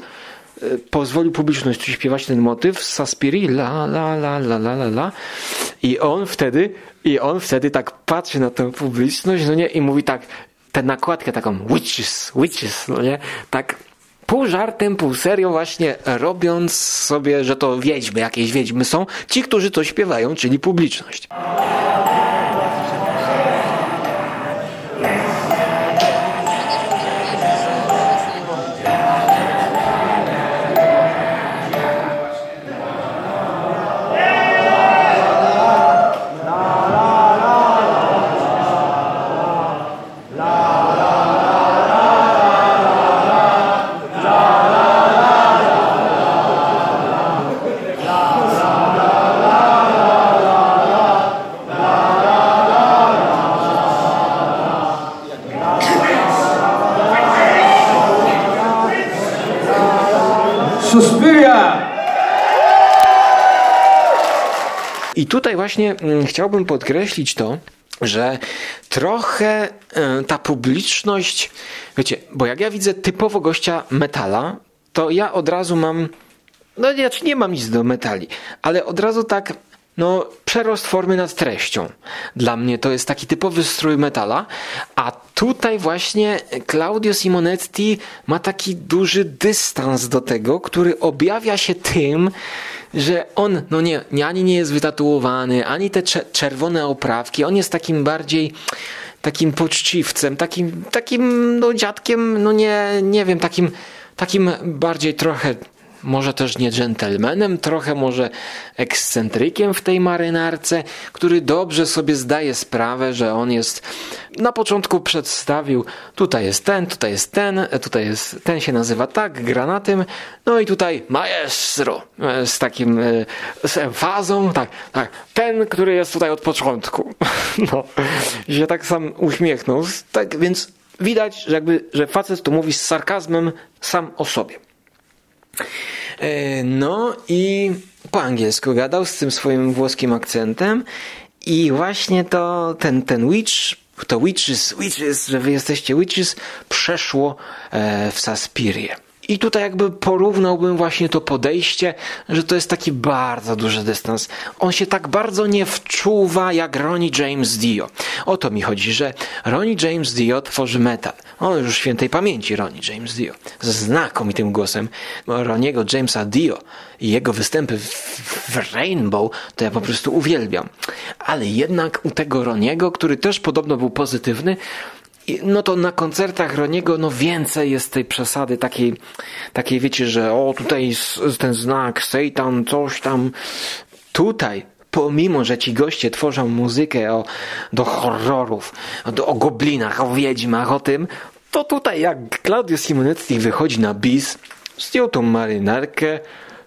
y, pozwolił publiczności śpiewać ten motyw z Saspiri, la, la, la, la, la, la, la, i on wtedy, i on wtedy tak patrzy na tę publiczność, no nie, i mówi tak, tę nakładkę taką, witches, witches, no nie, tak pół żartem, pół serio właśnie robiąc sobie, że to wiedźmy, jakieś wiedźmy są, ci, którzy to śpiewają, czyli publiczność. Właśnie mm, chciałbym podkreślić to, że trochę e, ta publiczność, wiecie, bo jak ja widzę typowo gościa metala, to ja od razu mam, no ja nie mam nic do metali, ale od razu tak, no przerost formy nad treścią. Dla mnie to jest taki typowy strój metala, a tutaj właśnie Claudio Simonetti ma taki duży dystans do tego, który objawia się tym, że on, no nie, ani nie jest wytatuowany, ani te cze- czerwone oprawki, on jest takim bardziej takim poczciwcem, takim, takim no dziadkiem, no nie, nie wiem, takim, takim bardziej trochę może też nie dżentelmenem, trochę może ekscentrykiem w tej marynarce, który dobrze sobie zdaje sprawę, że on jest na początku przedstawił tutaj jest ten, tutaj jest ten, tutaj jest ten się nazywa tak, granatem, no i tutaj maestro e, z takim e, z emfazą, tak, tak, ten, który jest tutaj od początku. [LAUGHS] No, się tak sam uśmiechnął, tak więc widać, że jakby, że facet to mówi z sarkazmem sam o sobie. E, No i po angielsku gadał z tym swoim włoskim akcentem i właśnie to ten, ten witch, to witches, witches, że wy jesteście witches, przeszło e, w Saspirię. I tutaj jakby porównałbym właśnie to podejście, że to jest taki bardzo duży dystans. On się tak bardzo nie wczuwa jak Ronnie James Dio. O to mi chodzi, że Ronnie James Dio tworzy metal. On już świętej pamięci Ronnie James Dio. Z znakomitym głosem Roniego Jamesa Dio i jego występy w, Rainbow to ja po prostu uwielbiam. Ale jednak u tego Roniego, który też podobno był pozytywny, no to na koncertach Roniego no więcej jest tej przesady takiej, takiej wiecie, że o tutaj ten znak Satan, coś tam. Tutaj, pomimo, że ci goście tworzą muzykę o, do horrorów, do, o goblinach, o wiedźmach, o tym, to tutaj jak Claudio Simonetti wychodzi na bis, zdjął tą marynarkę,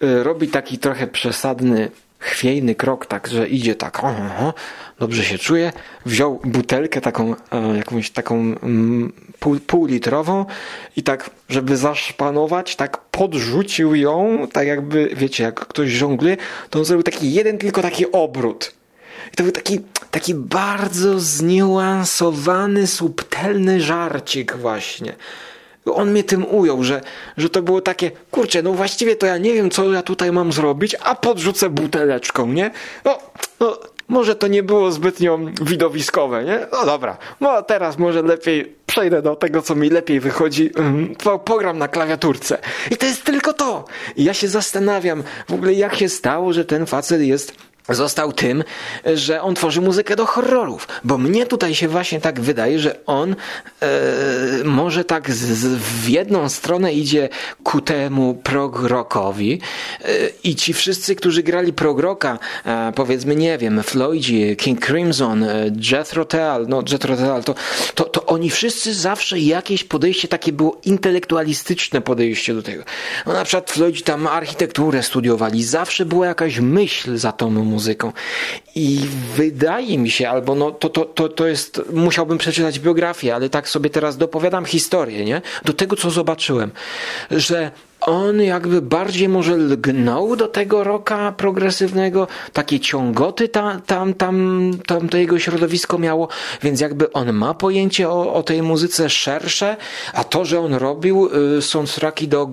y, robi taki trochę przesadny chwiejny krok, tak, że idzie tak, o, o, dobrze się czuje, wziął butelkę taką, e, jakąś taką mm, pół, półlitrową i tak, żeby zaszpanować, tak podrzucił ją, tak jakby, wiecie, jak ktoś żongluje, to on zrobił taki jeden tylko taki obrót. I to był taki, taki bardzo zniuansowany, subtelny żarcik właśnie. On mnie tym ujął, że, że to było takie, kurczę, no właściwie to ja nie wiem, co ja tutaj mam zrobić, a podrzucę buteleczką, nie? No, no może to nie było zbytnio widowiskowe, nie? No dobra, no teraz może lepiej przejdę do tego, co mi lepiej wychodzi, mm, po- pogram na klawiaturce. I to jest tylko to. I ja się zastanawiam w ogóle, jak się stało, że ten facet jest został tym, że on tworzy muzykę do horrorów. Bo mnie tutaj się właśnie tak wydaje, że on e, może tak z, z, w jedną stronę idzie ku temu prog rockowi e, i ci wszyscy, którzy grali prog rocka, e, powiedzmy, nie wiem, Floydzi, King Crimson, e, Jethro Tull, no Jethro Tull, to, to, to oni wszyscy zawsze jakieś podejście takie było intelektualistyczne podejście do tego. No na przykład Floydzi tam architekturę studiowali, zawsze była jakaś myśl za tą muzyką. I wydaje mi się, albo no to, to, to, to jest, musiałbym przeczytać biografię, ale tak sobie teraz dopowiadam historię, nie? Do tego, co zobaczyłem, że on jakby bardziej może lgnął do tego roka progresywnego, takie ciągoty tam, tam, tam, tam to jego środowisko miało, więc jakby on ma pojęcie o, o tej muzyce szersze, a to, że on robił y, soundtracki do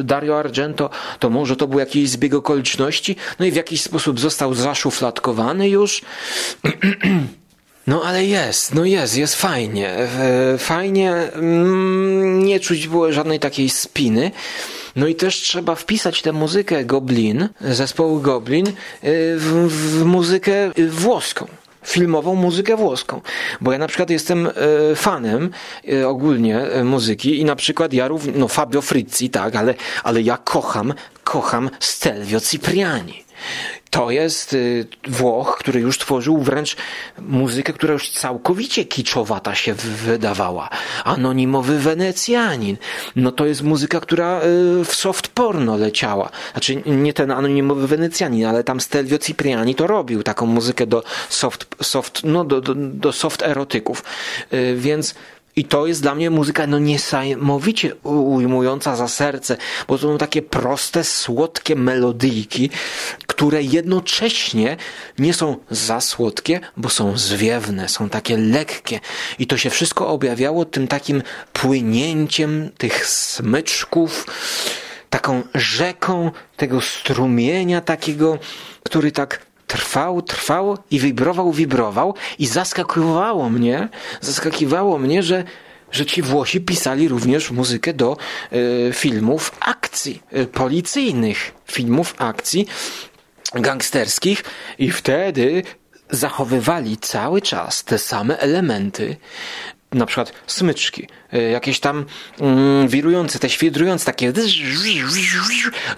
y, Dario Argento, to może to był jakiś zbieg okoliczności, no i w jakiś sposób został zaszufladkowany już. [CLEARS THROAT] No ale jest, no jest, jest fajnie. Fajnie, mm, nie czuć było żadnej takiej spiny. No i też trzeba wpisać tę muzykę Goblin, zespołu Goblin, e, w, w muzykę włoską. Filmową muzykę włoską. Bo ja na przykład jestem e, fanem e, ogólnie e, muzyki i na przykład ja również, no Fabio Frizzi, tak, ale, ale ja kocham, kocham Stelvio Cipriani. To jest y, Włoch, który już tworzył wręcz muzykę, która już całkowicie kiczowata się wydawała. Anonimowy Wenecjanin. No to jest muzyka, która y, w soft porno leciała. Znaczy nie ten anonimowy Wenecjanin, ale tam Stelvio Cipriani to robił taką muzykę do soft, soft no do, do, do soft erotyków. Y, Więc I to jest dla mnie muzyka no niesamowicie ujmująca za serce, bo to są takie proste, słodkie melodyjki, które jednocześnie nie są za słodkie, bo są zwiewne, są takie lekkie. I to się wszystko objawiało tym takim płynięciem tych smyczków, taką rzeką tego strumienia takiego, który tak trwał, trwał i wibrował, wibrował i zaskakiwało mnie, zaskakiwało mnie, że że ci Włosi pisali również muzykę do y, filmów akcji, y, policyjnych filmów akcji gangsterskich i wtedy zachowywali cały czas te same elementy, na przykład smyczki, y, jakieś tam mm, wirujące, te świdrujące takie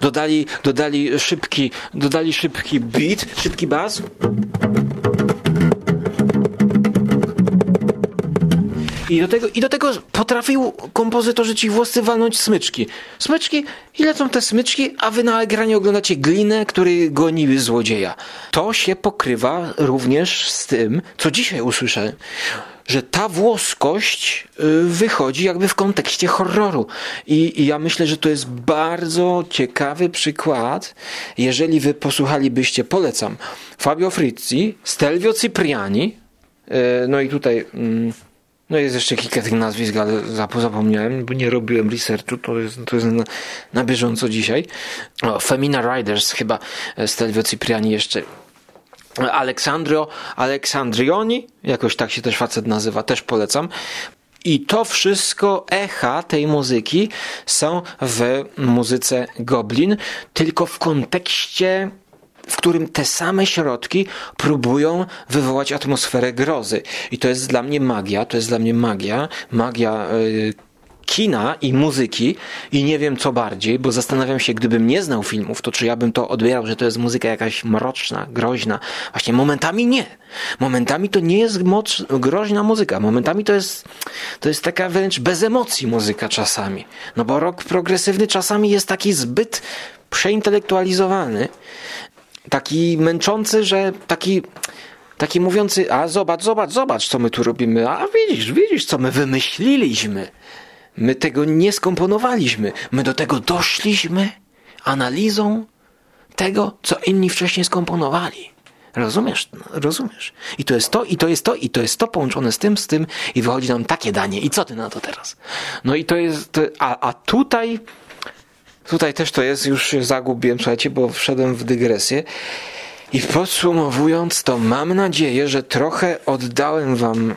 dodali, dodali szybki, dodali szybki beat, szybki bas I do, tego, I do tego potrafił kompozytorzy ci włoscy walnąć smyczki. Smyczki, ile są te smyczki, a wy na ekranie oglądacie glinę, który goni złodzieja. To się pokrywa również z tym, co dzisiaj usłyszałem że ta włoskość y, wychodzi jakby w kontekście horroru. I, I, ja myślę, że to jest bardzo ciekawy przykład. Jeżeli wy posłuchalibyście, polecam, Fabio Frizzi, Stelvio Cipriani, y, no i tutaj mm, no jest jeszcze kilka tych nazwisk, ale zapomniałem, bo nie robiłem researchu, to jest, to jest na, na bieżąco dzisiaj. O, Femina Riders chyba, e, Stelvio Cipriani jeszcze. Aleksandrio, Aleksandrioni, jakoś tak się też facet nazywa, też polecam. I to wszystko, echa tej muzyki są w muzyce Goblin, tylko w kontekście w którym te same środki próbują wywołać atmosferę grozy. I to jest dla mnie magia, to jest dla mnie magia, magia yy, kina i muzyki i nie wiem co bardziej, bo zastanawiam się, gdybym nie znał filmów, to czy ja bym to odbierał, że to jest muzyka jakaś mroczna, groźna. Właśnie momentami nie. Momentami to nie jest moc, groźna muzyka. Momentami to jest, to jest taka wręcz bez emocji muzyka czasami. No bo rok progresywny czasami jest taki zbyt przeintelektualizowany, taki męczący, że taki, taki mówiący, a zobacz, zobacz, zobacz, co my tu robimy, a widzisz, widzisz, co my wymyśliliśmy. My tego nie skomponowaliśmy, my do tego doszliśmy analizą tego, co inni wcześniej skomponowali. Rozumiesz? No, rozumiesz. I to jest to, i to jest to, i to jest to połączone z tym, z tym, i wychodzi nam takie danie. I co ty na to teraz? No i to jest, a, a tutaj Tutaj też to jest, już się zagubiłem, słuchajcie, bo wszedłem w dygresję. I podsumowując, to mam nadzieję, że trochę oddałem Wam,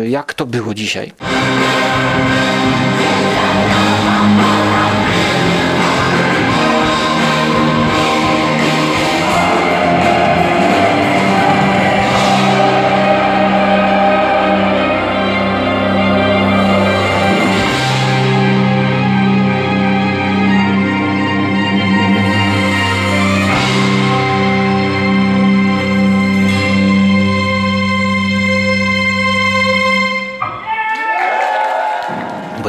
yy, jak to było dzisiaj.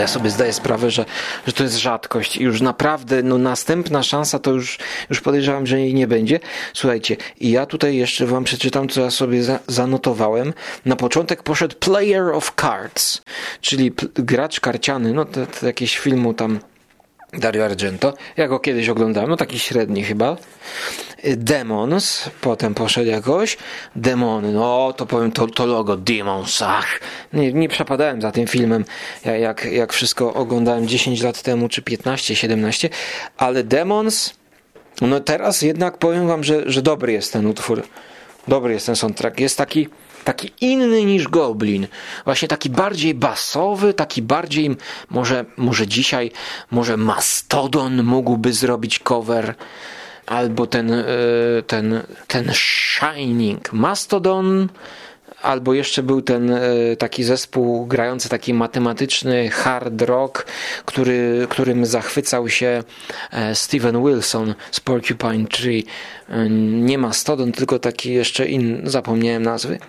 Ja sobie zdaję sprawę, że, że to jest rzadkość i już naprawdę no, następna szansa to już, już podejrzewam, że jej nie będzie. Słuchajcie, i ja tutaj jeszcze wam przeczytam, co ja sobie za, zanotowałem. Na początek poszedł Player of Cards, czyli gracz karciany, no to, to jakieś filmu tam Dario Argento. Ja go kiedyś oglądałem, no taki średni chyba. Demons, potem poszedł jakoś. Demony, no to powiem to, to logo, Demons, ach. Nie, nie przepadałem za tym filmem, jak, jak wszystko oglądałem 10 lat temu, czy 15, 17, ale Demons, no teraz jednak powiem wam, że, że dobry jest ten utwór. Dobry jest ten soundtrack. Jest taki taki inny niż Goblin. Właśnie taki bardziej basowy, taki bardziej, może, może dzisiaj, może Mastodon mógłby zrobić cover, albo ten, e, ten, ten Shining. Mastodon, albo jeszcze był ten e, taki zespół grający taki matematyczny hard rock, który, którym zachwycał się e, Steven Wilson z Porcupine Tree. Nie Mastodon, tylko taki jeszcze inny, zapomniałem nazwy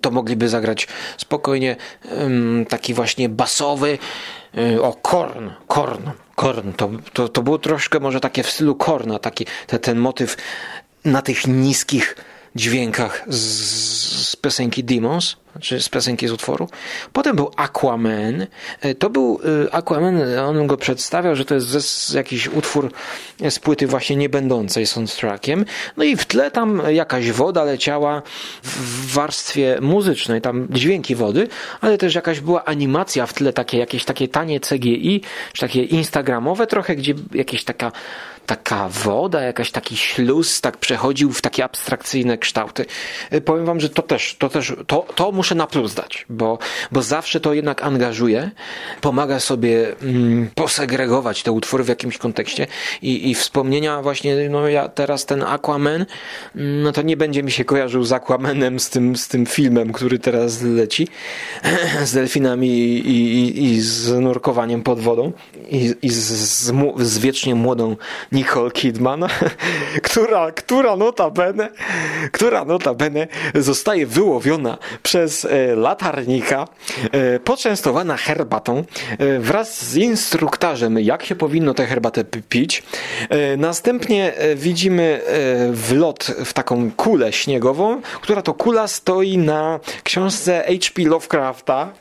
to mogliby zagrać spokojnie taki właśnie basowy y, o Korn, Korn, Korn to, to, to było troszkę może takie w stylu Korna taki te, ten motyw na tych niskich dźwiękach z, z piosenki Demons czy z piosenki z utworu. Potem był Aquaman. E, To był e, Aquaman, on go przedstawiał, że to jest z- jakiś utwór z płyty właśnie nie będącej soundtrackiem. No i w tle tam jakaś woda leciała w warstwie muzycznej, tam dźwięki wody, ale też jakaś była animacja w tle, takie jakieś takie tanie CGI, czy takie instagramowe trochę, gdzie jakieś taka taka woda, jakaś taki śluz tak przechodził w takie abstrakcyjne kształty. Y, Powiem wam, że to też, to też, to, to muszę na plus dać, bo, bo zawsze to jednak angażuje, pomaga sobie mm, posegregować te utwory w jakimś kontekście i, i wspomnienia właśnie, no ja teraz ten Aquaman, mm, no to nie będzie mi się kojarzył z Aquamanem, z tym, z tym filmem, który teraz leci, [CLEARS THROAT] z delfinami i, i, i z nurkowaniem pod wodą i, i z, z, z wiecznie młodą Nicole Kidman, [LAUGHS] która, która notabene, która notabene zostaje wyłowiona przez e, latarnika, e, poczęstowana herbatą e, wraz z instruktarzem, jak się powinno tę herbatę pić. Następnie widzimy wlot w taką kulę śniegową, która to kula stoi na książce H.P. Lovecrafta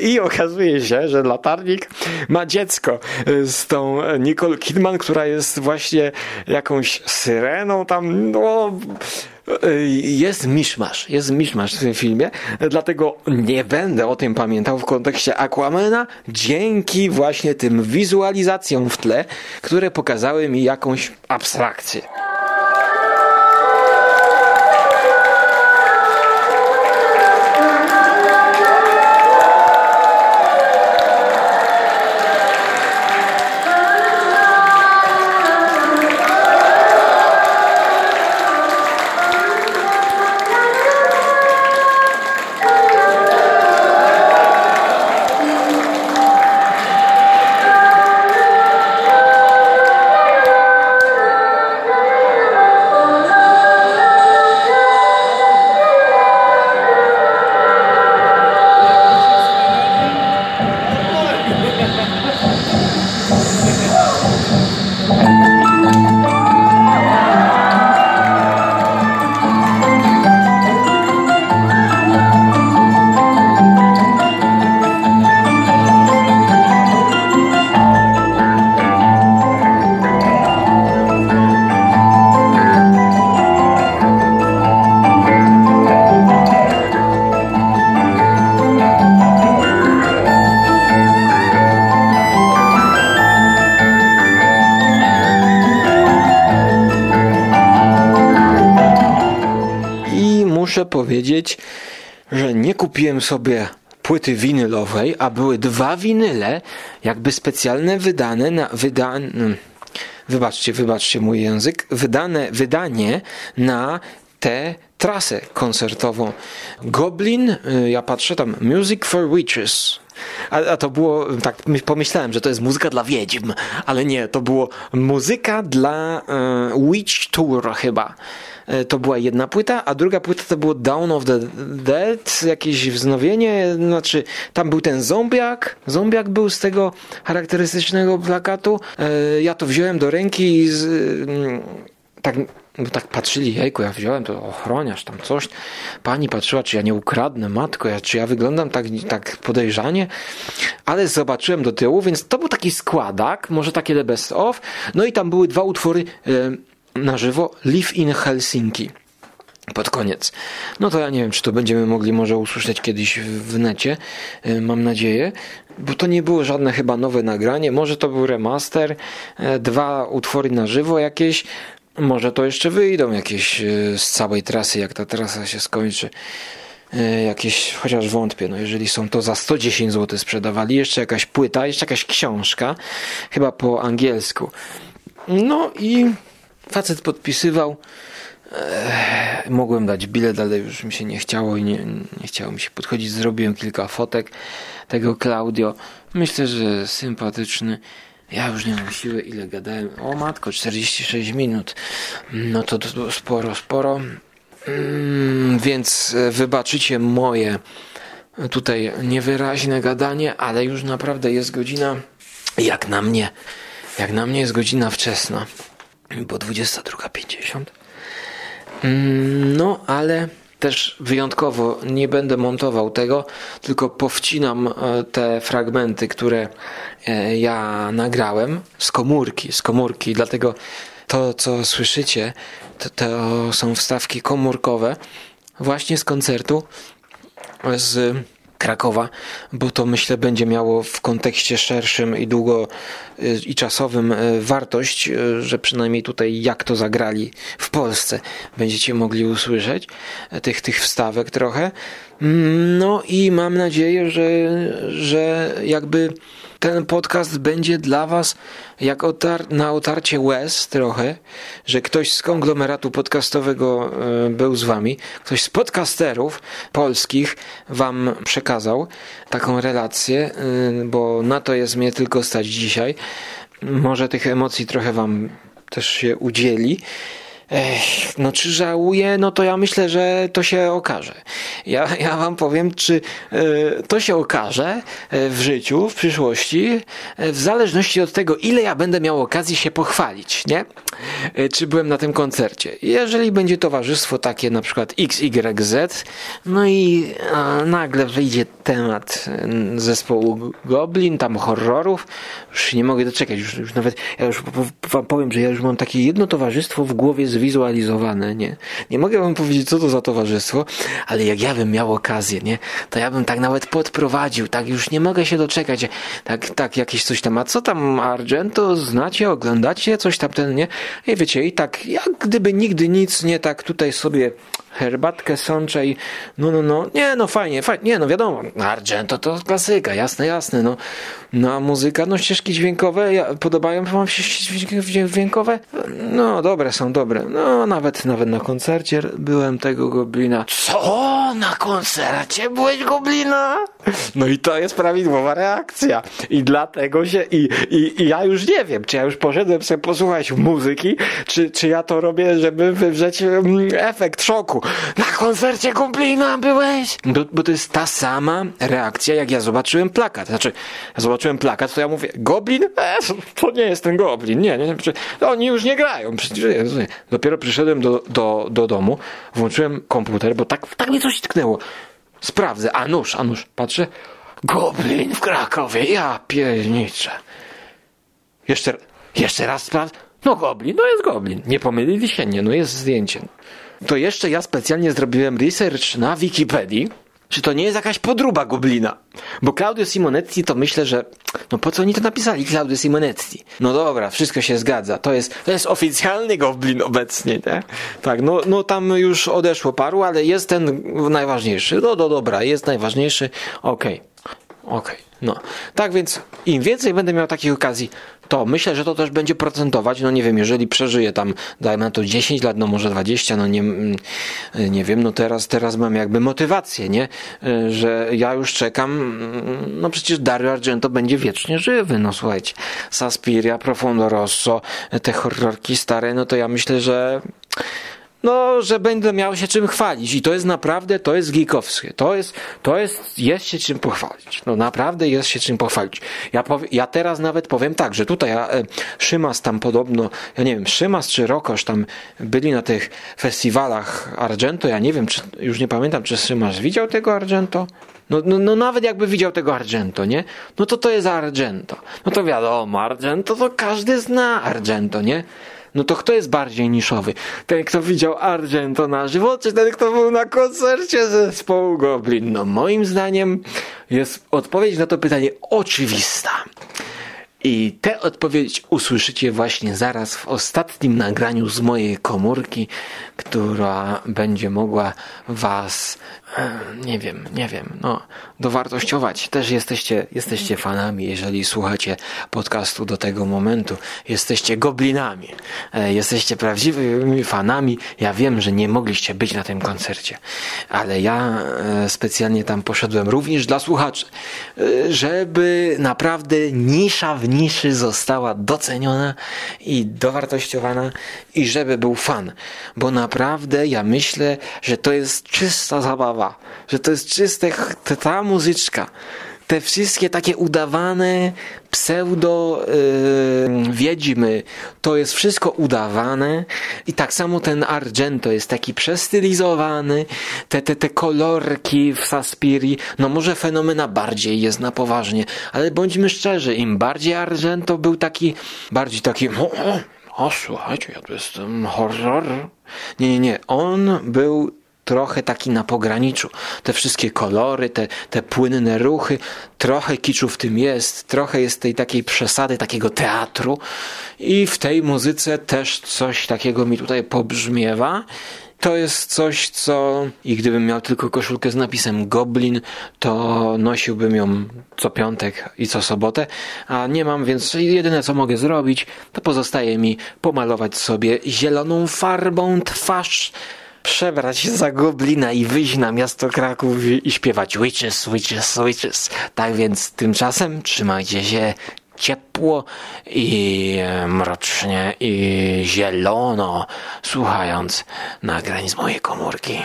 i okazuje się, że latarnik ma dziecko z tą Nicole Kidman, która jest właśnie jakąś syreną tam, no... e, Jest miszmasz, jest miszmasz w tym filmie, dlatego nie będę o tym pamiętał w kontekście Aquamana, dzięki właśnie tym wizualizacjom w tle, które pokazały mi jakąś abstrakcję. Powiedzieć, że nie kupiłem sobie płyty winylowej, a były dwa winyle, jakby specjalne wydane na wydane. Wybaczcie, wybaczcie mój język. Wydane, wydanie na tę trasę koncertową. Goblin, y, ja patrzę tam, Music for Witches. A, a to było, tak my- pomyślałem, że to jest muzyka dla wiedźm, ale nie, to było muzyka dla e, Witch Tour chyba. E, To była jedna płyta, a druga płyta to było Dawn of the Dead, jakieś wznowienie, znaczy tam był ten zombiak, zombiak był z tego charakterystycznego plakatu. E, Ja to wziąłem do ręki i z, mm, tak, bo tak patrzyli, jejku, ja wziąłem to ochroniarz tam coś. Pani patrzyła, czy ja nie ukradnę, matko, ja, czy ja wyglądam tak, tak podejrzanie, ale zobaczyłem do tyłu, więc to był taki składak, może takie the best of. No i tam były dwa utwory na żywo, Live in Helsinki pod koniec. No to ja nie wiem, czy to będziemy mogli może usłyszeć kiedyś w necie. E, Mam nadzieję. Bo to nie było żadne chyba nowe nagranie. Może to był remaster. e, Dwa utwory na żywo jakieś. Może to jeszcze wyjdą jakieś e, z całej trasy, jak ta trasa się skończy. Jakieś, chociaż wątpię, no jeżeli są to za 110 zł sprzedawali, jeszcze jakaś płyta, jeszcze jakaś książka, chyba po angielsku. No i facet podpisywał. Mogłem dać bilet, ale już mi się nie chciało i nie, nie chciało mi się podchodzić. Zrobiłem kilka fotek tego Claudio. Myślę, że sympatyczny. Ja już nie mam siły, ile gadałem. O matko, 46 minut. No to, to sporo, sporo. Mm, więc e, wybaczycie moje tutaj niewyraźne gadanie, ale już naprawdę jest godzina, jak na mnie, jak na mnie jest godzina wczesna, bo 22.50. Mm, No, ale też wyjątkowo nie będę montował tego, tylko powcinam e, te fragmenty, które e, ja nagrałem z komórki, z komórki, dlatego to, co słyszycie, to, to są wstawki komórkowe właśnie z koncertu z Krakowa, bo to myślę będzie miało w kontekście szerszym i długo y, i czasowym y, wartość, y, że przynajmniej tutaj jak to zagrali w Polsce będziecie mogli usłyszeć tych, tych wstawek trochę. Mm, No i mam nadzieję, że, że jakby ten podcast będzie dla Was jak otar na otarcie łez trochę, że ktoś z konglomeratu podcastowego e, był z Wami, ktoś z podcasterów polskich Wam przekazał taką relację, e, bo na to jest mnie tylko stać dzisiaj. Może tych emocji trochę Wam też się udzieli. Ech, no czy żałuję? No to ja myślę, że to się okaże. Ja, ja wam powiem, czy e, to się okaże e, w życiu, w przyszłości, e, w zależności od tego, ile ja będę miał okazji się pochwalić, nie? Czy byłem na tym koncercie. Jeżeli będzie towarzystwo takie na przykład XYZ, no i a, nagle wyjdzie temat zespołu Goblin, tam horrorów, już nie mogę doczekać, już, już nawet, ja już wam powiem, że ja już mam takie jedno towarzystwo w głowie zwizualizowane, nie? Nie mogę wam powiedzieć, co to za towarzystwo, ale jak ja bym miał okazję, nie? To ja bym tak nawet podprowadził, tak już nie mogę się doczekać, tak, tak, jakieś coś tam, a co tam Argento, znacie, oglądacie, coś tam ten, nie? I wiecie, i tak, jak gdyby nigdy nic, nie tak tutaj sobie herbatkę sączę i no, no, no, nie, no fajnie, fajnie, nie, no wiadomo, Argento to klasyka, jasne, jasne, no, no a muzyka, no ścieżki dźwiękowe, ja, podobają wam się ścieżki dźwiękowe? No, dobre są, dobre, no, nawet, nawet na koncercie byłem tego Goblina. Co? Na koncercie byłeś Goblina? No i to jest prawidłowa reakcja i dlatego się, i, i, i ja już nie wiem, czy ja już poszedłem sobie posłuchać muzyki, czy, czy ja to robię, żeby wywrzeć mm, efekt szoku. Na koncercie Goblina byłeś? Bo, bo to jest ta sama reakcja, jak ja zobaczyłem plakat. Znaczy, zobaczyłem plakat, to ja mówię, Goblin? E, to nie jest ten Goblin. Nie, nie, przecież Oni już nie grają. Przecież nie. Dopiero przyszedłem do, do, do domu, włączyłem komputer, bo tak, tak mi coś tknęło. Sprawdzę, a nuż, a nuż, patrzę. Goblin w Krakowie, ja pierniczę. Jeszcze, jeszcze raz sprawdzę. No goblin, no jest goblin. Nie pomylili się, nie, no jest zdjęcie. To jeszcze ja specjalnie zrobiłem research na Wikipedii, czy to nie jest jakaś podruba goblina. Bo Claudio Simonetti to myślę, że no po co oni to napisali Claudio Simonetti? No dobra, wszystko się zgadza. To jest, to jest oficjalny goblin obecnie, nie? Tak, no, no tam już odeszło paru, ale jest ten najważniejszy. No, no dobra, jest najważniejszy. Okej. Okej, no. Tak więc im więcej będę miał takich okazji, to myślę, że to też będzie procentować. No nie wiem, jeżeli przeżyję tam, dajmy na to 10 lat, no może 20, no nie, mm, nie wiem, no teraz, teraz mam jakby motywację, nie? Y, Że ja już czekam, mm, no przecież Dario Argento będzie wiecznie żywy, no słuchajcie. Saspiria, Profondo Rosso, te horrorki stare, no to ja myślę, że no, że będę miał się czym chwalić i to jest naprawdę, to jest geekowskie, to jest, to jest, jest się czym pochwalić, no naprawdę jest się czym pochwalić. Ja, ja teraz nawet powiem tak, że tutaj ja, e, Szymas tam podobno, ja nie wiem, Szymas czy Rokosz tam byli na tych festiwalach Argento, ja nie wiem, czy, już nie pamiętam, czy Szymas widział tego Argento? No, no, no nawet jakby widział tego Argento, nie? No to to jest Argento. No to wiadomo, Argento to każdy zna Argento, nie? No to kto jest bardziej niszowy? Ten, kto widział Argento na żywo, czy ten, kto był na koncercie zespołu Goblin? No moim zdaniem jest odpowiedź na to pytanie oczywista. I tę odpowiedź usłyszycie właśnie zaraz w ostatnim nagraniu z mojej komórki, która będzie mogła was, nie wiem, nie wiem, no, dowartościować. Też jesteście, jesteście fanami, jeżeli słuchacie podcastu do tego momentu. Jesteście goblinami. E, Jesteście prawdziwymi fanami. Ja wiem, że nie mogliście być na tym koncercie, ale ja e, specjalnie tam poszedłem również dla słuchaczy, e, żeby naprawdę nisza w niszy została doceniona i dowartościowana i żeby był fan, bo naprawdę ja myślę, że to jest czysta zabawa, że to jest czyste, ta muzyczka, te wszystkie takie udawane pseudo yy, wiedźmy, to jest wszystko udawane i tak samo ten Argento jest taki przestylizowany, te, te, te kolorki w Saspiri, no może Fenomena bardziej jest na poważnie, ale bądźmy szczerzy, im bardziej Argento był taki, bardziej taki, o, [CLEARS THROAT] o, o słuchajcie, ja tu jestem horror. Nie, nie, nie, on był trochę taki na pograniczu. Te wszystkie kolory, te, te płynne ruchy, trochę kiczu w tym jest, trochę jest tej takiej przesady, takiego teatru i w tej muzyce też coś takiego mi tutaj pobrzmiewa. To jest coś, co i gdybym miał tylko koszulkę z napisem Goblin, to nosiłbym ją co piątek i co sobotę, a nie mam, więc jedyne co mogę zrobić, to pozostaje mi pomalować sobie zieloną farbą twarz, przebrać się za goblina i wyjść na miasto Kraków i, śpiewać witches, witches, witches. Tak więc tymczasem trzymajcie się ciepło i mrocznie i zielono, słuchając nagrań z mojej komórki.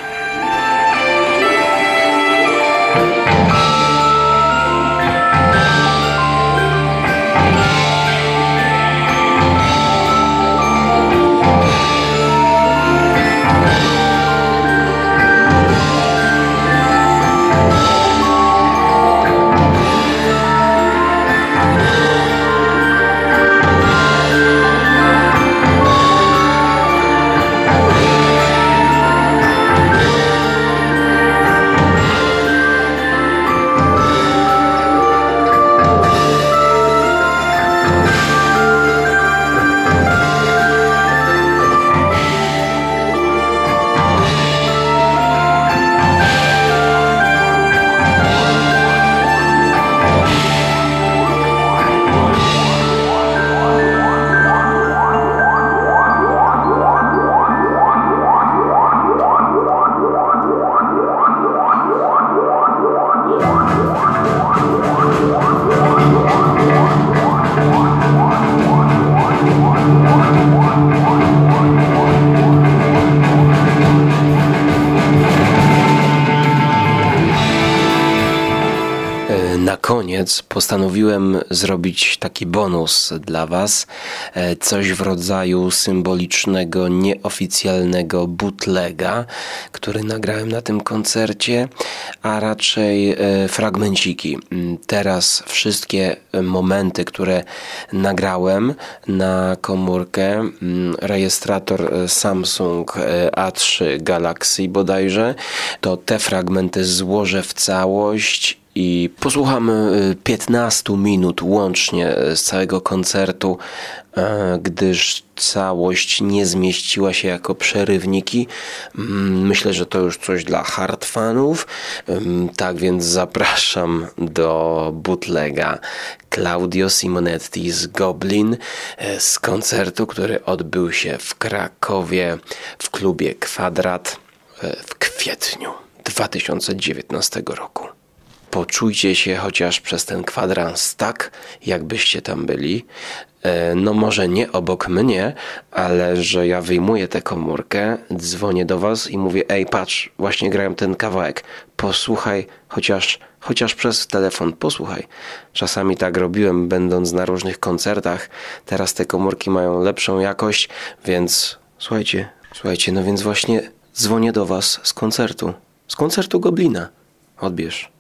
Koniec postanowiłem zrobić taki bonus dla Was. E, Coś w rodzaju symbolicznego, nieoficjalnego bootlega, który nagrałem na tym koncercie, a raczej e, fragmenciki. Mm, Teraz wszystkie momenty, które nagrałem na komórkę, mm, rejestrator e, Samsung e, A3 Galaxy bodajże, to te fragmenty złożę w całość i posłuchamy y, 15 minut łącznie z całego koncertu, e, gdyż całość nie zmieściła się jako przerywniki. Mm, Myślę, że to już coś dla hard fanów. Tak więc zapraszam do bootlega Claudio Simonetti z Goblin z koncertu, który odbył się w Krakowie w klubie Kwadrat w kwietniu 2019 roku poczujcie się chociaż przez ten kwadrans tak, jakbyście tam byli. E, No może nie obok mnie, ale że ja wyjmuję tę komórkę, dzwonię do was i mówię, ej patrz, właśnie grałem ten kawałek, posłuchaj chociaż, chociaż przez telefon, posłuchaj. Czasami tak robiłem, będąc na różnych koncertach. Teraz te komórki mają lepszą jakość, więc słuchajcie, słuchajcie, no więc właśnie dzwonię do was z koncertu, z koncertu Goblina. Odbierz.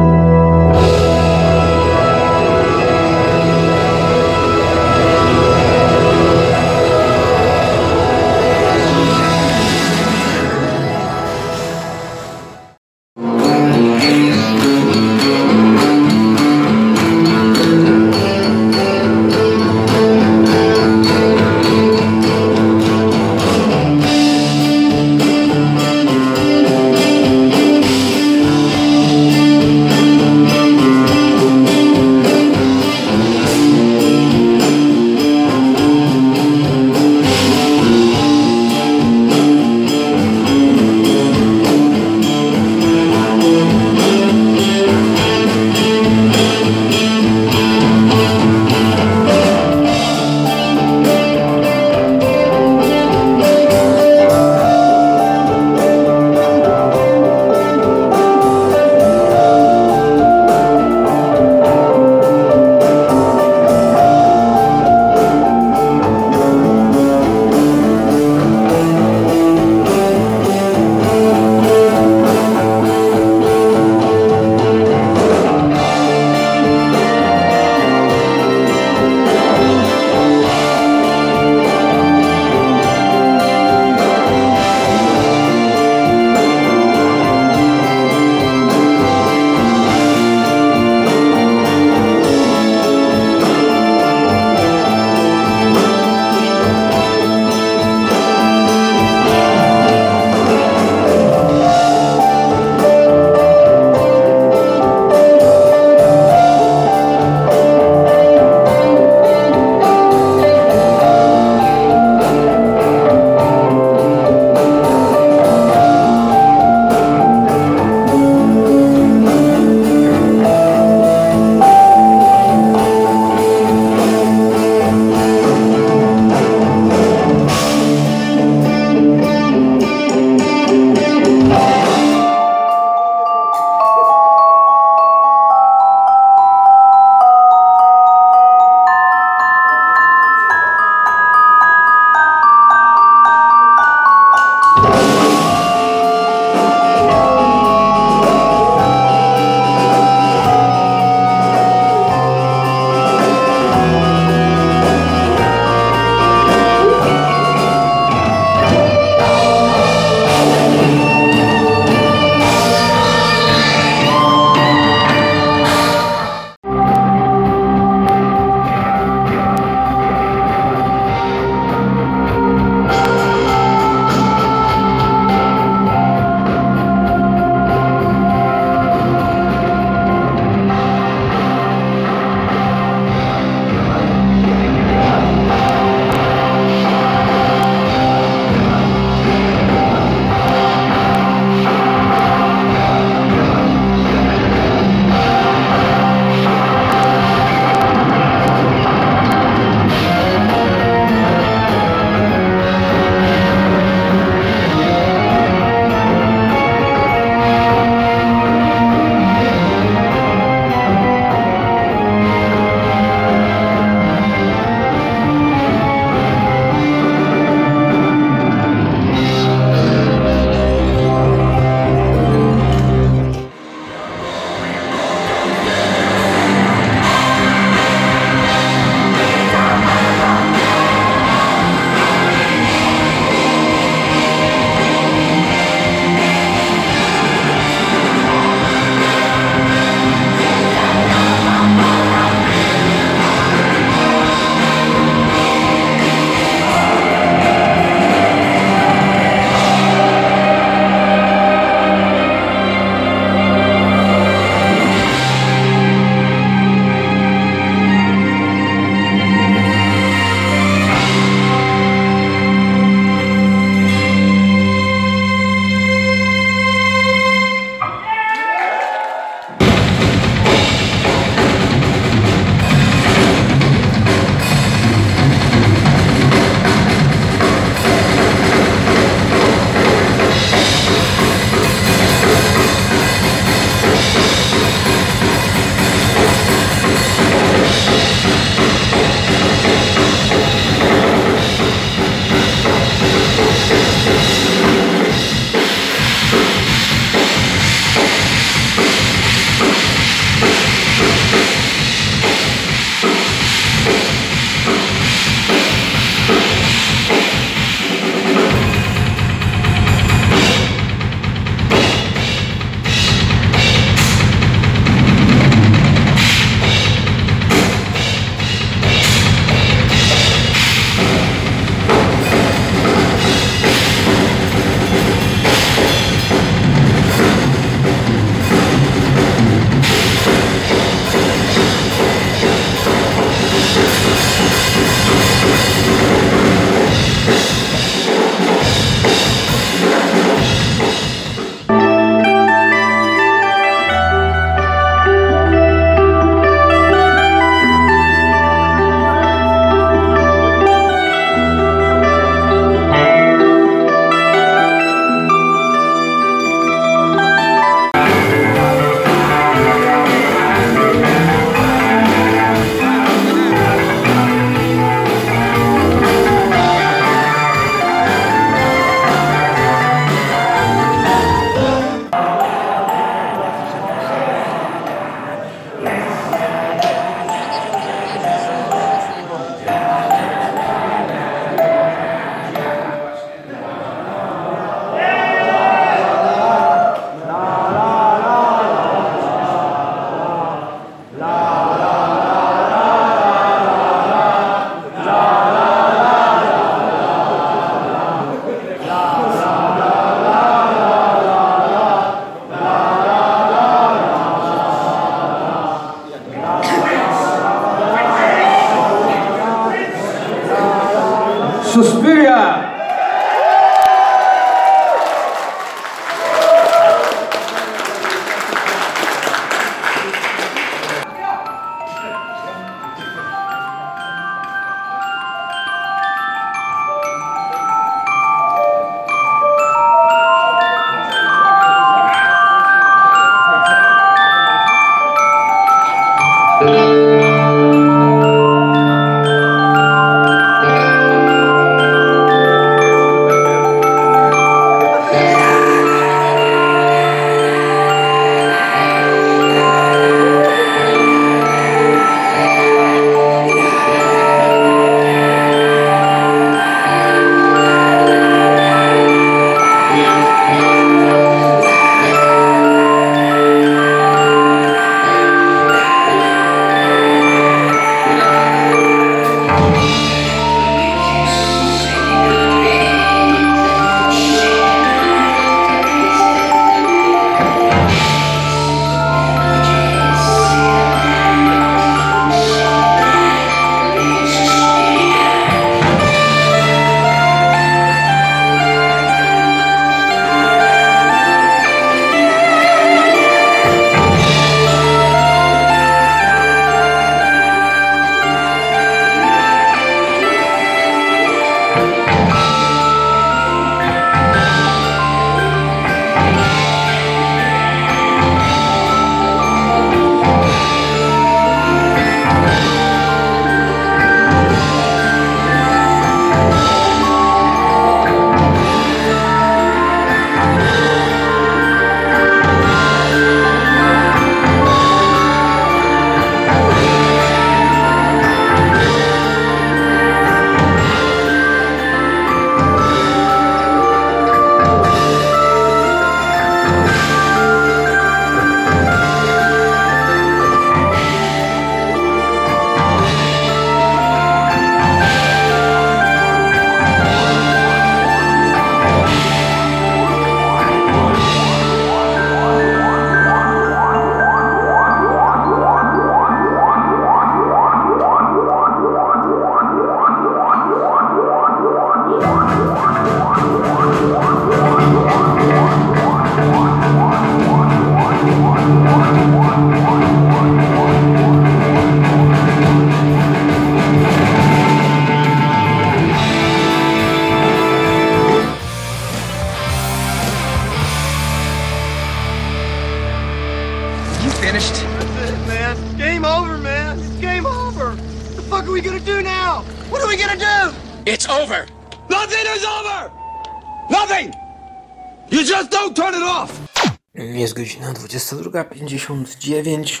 22.59.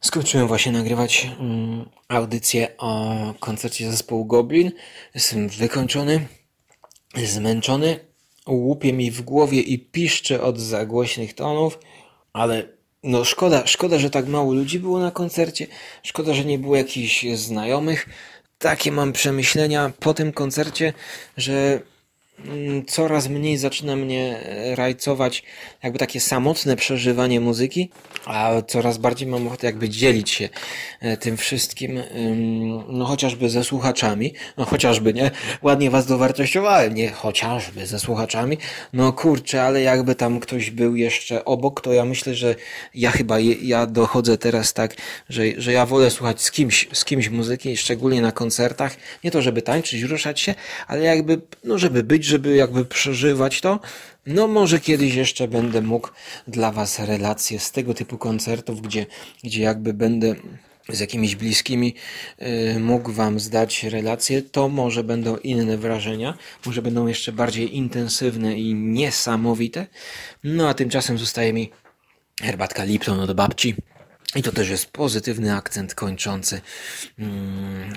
Skończyłem właśnie nagrywać mm, audycję o koncercie zespołu Goblin. Jestem wykończony, zmęczony, łupie mi w głowie i piszczy od zagłośnych tonów, ale no szkoda, szkoda, że tak mało ludzi było na koncercie, szkoda, że nie było jakichś znajomych. Takie mam przemyślenia po tym koncercie, że coraz mniej zaczyna mnie e, rajcować jakby takie samotne przeżywanie muzyki, a coraz bardziej mam ochotę jakby dzielić się e, tym wszystkim, no chociażby ze słuchaczami, no chociażby, nie? Ładnie was dowartościowałem, nie? Chociażby ze słuchaczami, no kurczę, ale jakby tam ktoś był jeszcze obok, to ja myślę, że ja chyba, ja dochodzę teraz tak, że, że ja wolę słuchać z kimś, z kimś muzyki, szczególnie na koncertach, nie to żeby tańczyć, ruszać się, ale jakby, no żeby być, żeby jakby przeżywać to, no może kiedyś jeszcze będę mógł dla Was relacje z tego typu koncertów, gdzie, gdzie jakby będę z jakimiś bliskimi y, mógł Wam zdać relacje, to może będą inne wrażenia, może będą jeszcze bardziej intensywne i niesamowite. No a tymczasem zostaje mi herbatka Lipton od babci. I to też jest pozytywny akcent kończący mm,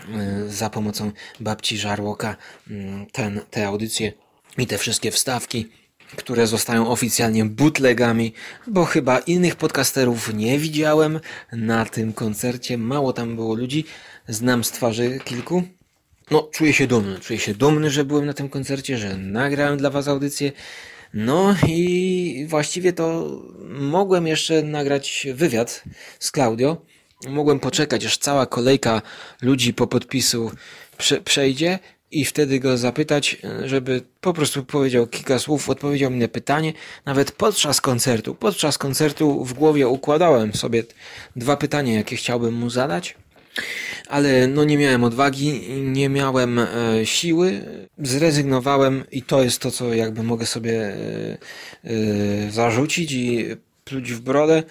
y, za pomocą babci Żarłoka mm, ten, te audycje i te wszystkie wstawki, które zostają oficjalnie bootlegami, bo chyba innych podcasterów nie widziałem na tym koncercie. Mało tam było ludzi, znam z twarzy kilku. No, czuję się dumny. Czuję się dumny, że byłem na tym koncercie, że nagrałem dla Was audycję. No i właściwie to mogłem jeszcze nagrać wywiad z Claudio. Mogłem poczekać, aż cała kolejka ludzi po podpisu prze, przejdzie. i wtedy go zapytać, żeby po prostu powiedział kilka słów, odpowiedział mi na pytanie, nawet podczas koncertu. Podczas koncertu w głowie układałem sobie dwa pytania, jakie chciałbym mu zadać, ale no nie miałem odwagi, nie miałem e, siły, zrezygnowałem i to jest to, co jakby mogę sobie e, e, zarzucić i pluć w brodę.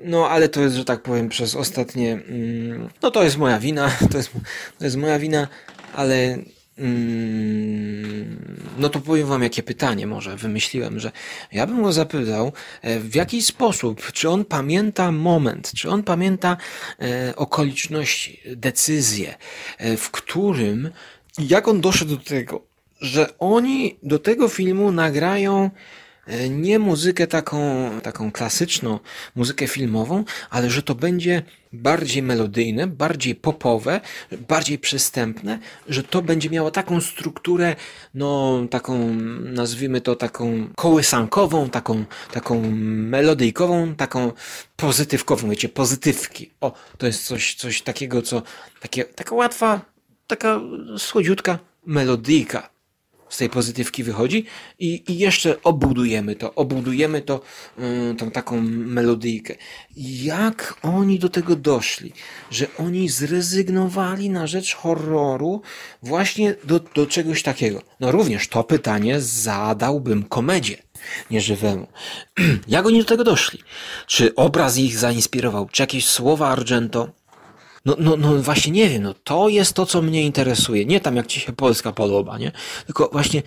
No, ale to jest, że tak powiem, przez ostatnie. Mm, no, to jest moja wina, [LAUGHS] to jest, to jest moja wina, ale. Mm, no to powiem wam, jakie pytanie może wymyśliłem, że ja bym go zapytał, e, w jaki sposób, czy on pamięta moment, czy on pamięta e, okoliczności, decyzje, e, w którym, jak on doszedł do tego, że oni do tego filmu nagrają nie muzykę taką, taką klasyczną, muzykę filmową, ale że to będzie bardziej melodyjne, bardziej popowe, bardziej przystępne, że to będzie miało taką strukturę, no taką, nazwijmy to taką kołysankową, taką, taką melodyjkową, taką pozytywkową, wiecie, pozytywki. O, to jest coś, coś takiego, co, takie, taka łatwa, taka słodziutka melodyjka z tej pozytywki wychodzi i, i jeszcze obudujemy to, obudujemy to, yy, tą taką melodyjkę. Jak oni do tego doszli, że oni zrezygnowali na rzecz horroru właśnie do, do czegoś takiego? No również to pytanie zadałbym komedzie nieżywemu. [CLEARS THROAT] Jak oni do tego doszli? Czy obraz ich zainspirował? Czy jakieś słowa Argento? No, no, no właśnie nie wiem, no to jest to, co mnie interesuje. Nie tam, jak ci się Polska podoba, nie? Tylko właśnie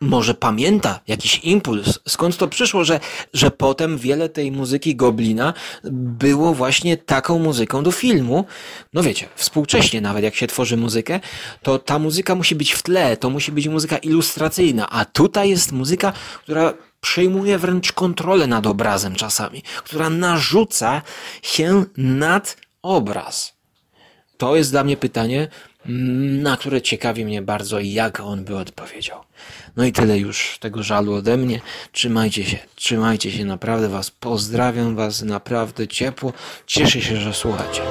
może pamięta jakiś impuls, skąd to przyszło, że, że potem wiele tej muzyki Goblina było właśnie taką muzyką do filmu. No wiecie, współcześnie nawet jak się tworzy muzykę, to ta muzyka musi być w tle, to musi być muzyka ilustracyjna, a tutaj jest muzyka, która przejmuje wręcz kontrolę nad obrazem czasami, która narzuca się nad obraz. To jest dla mnie pytanie, mm, na które ciekawi mnie bardzo, jak on by odpowiedział. No i tyle już tego żalu ode mnie. Trzymajcie się, trzymajcie się, naprawdę Was pozdrawiam, Was naprawdę ciepło. Cieszę się, że słuchacie.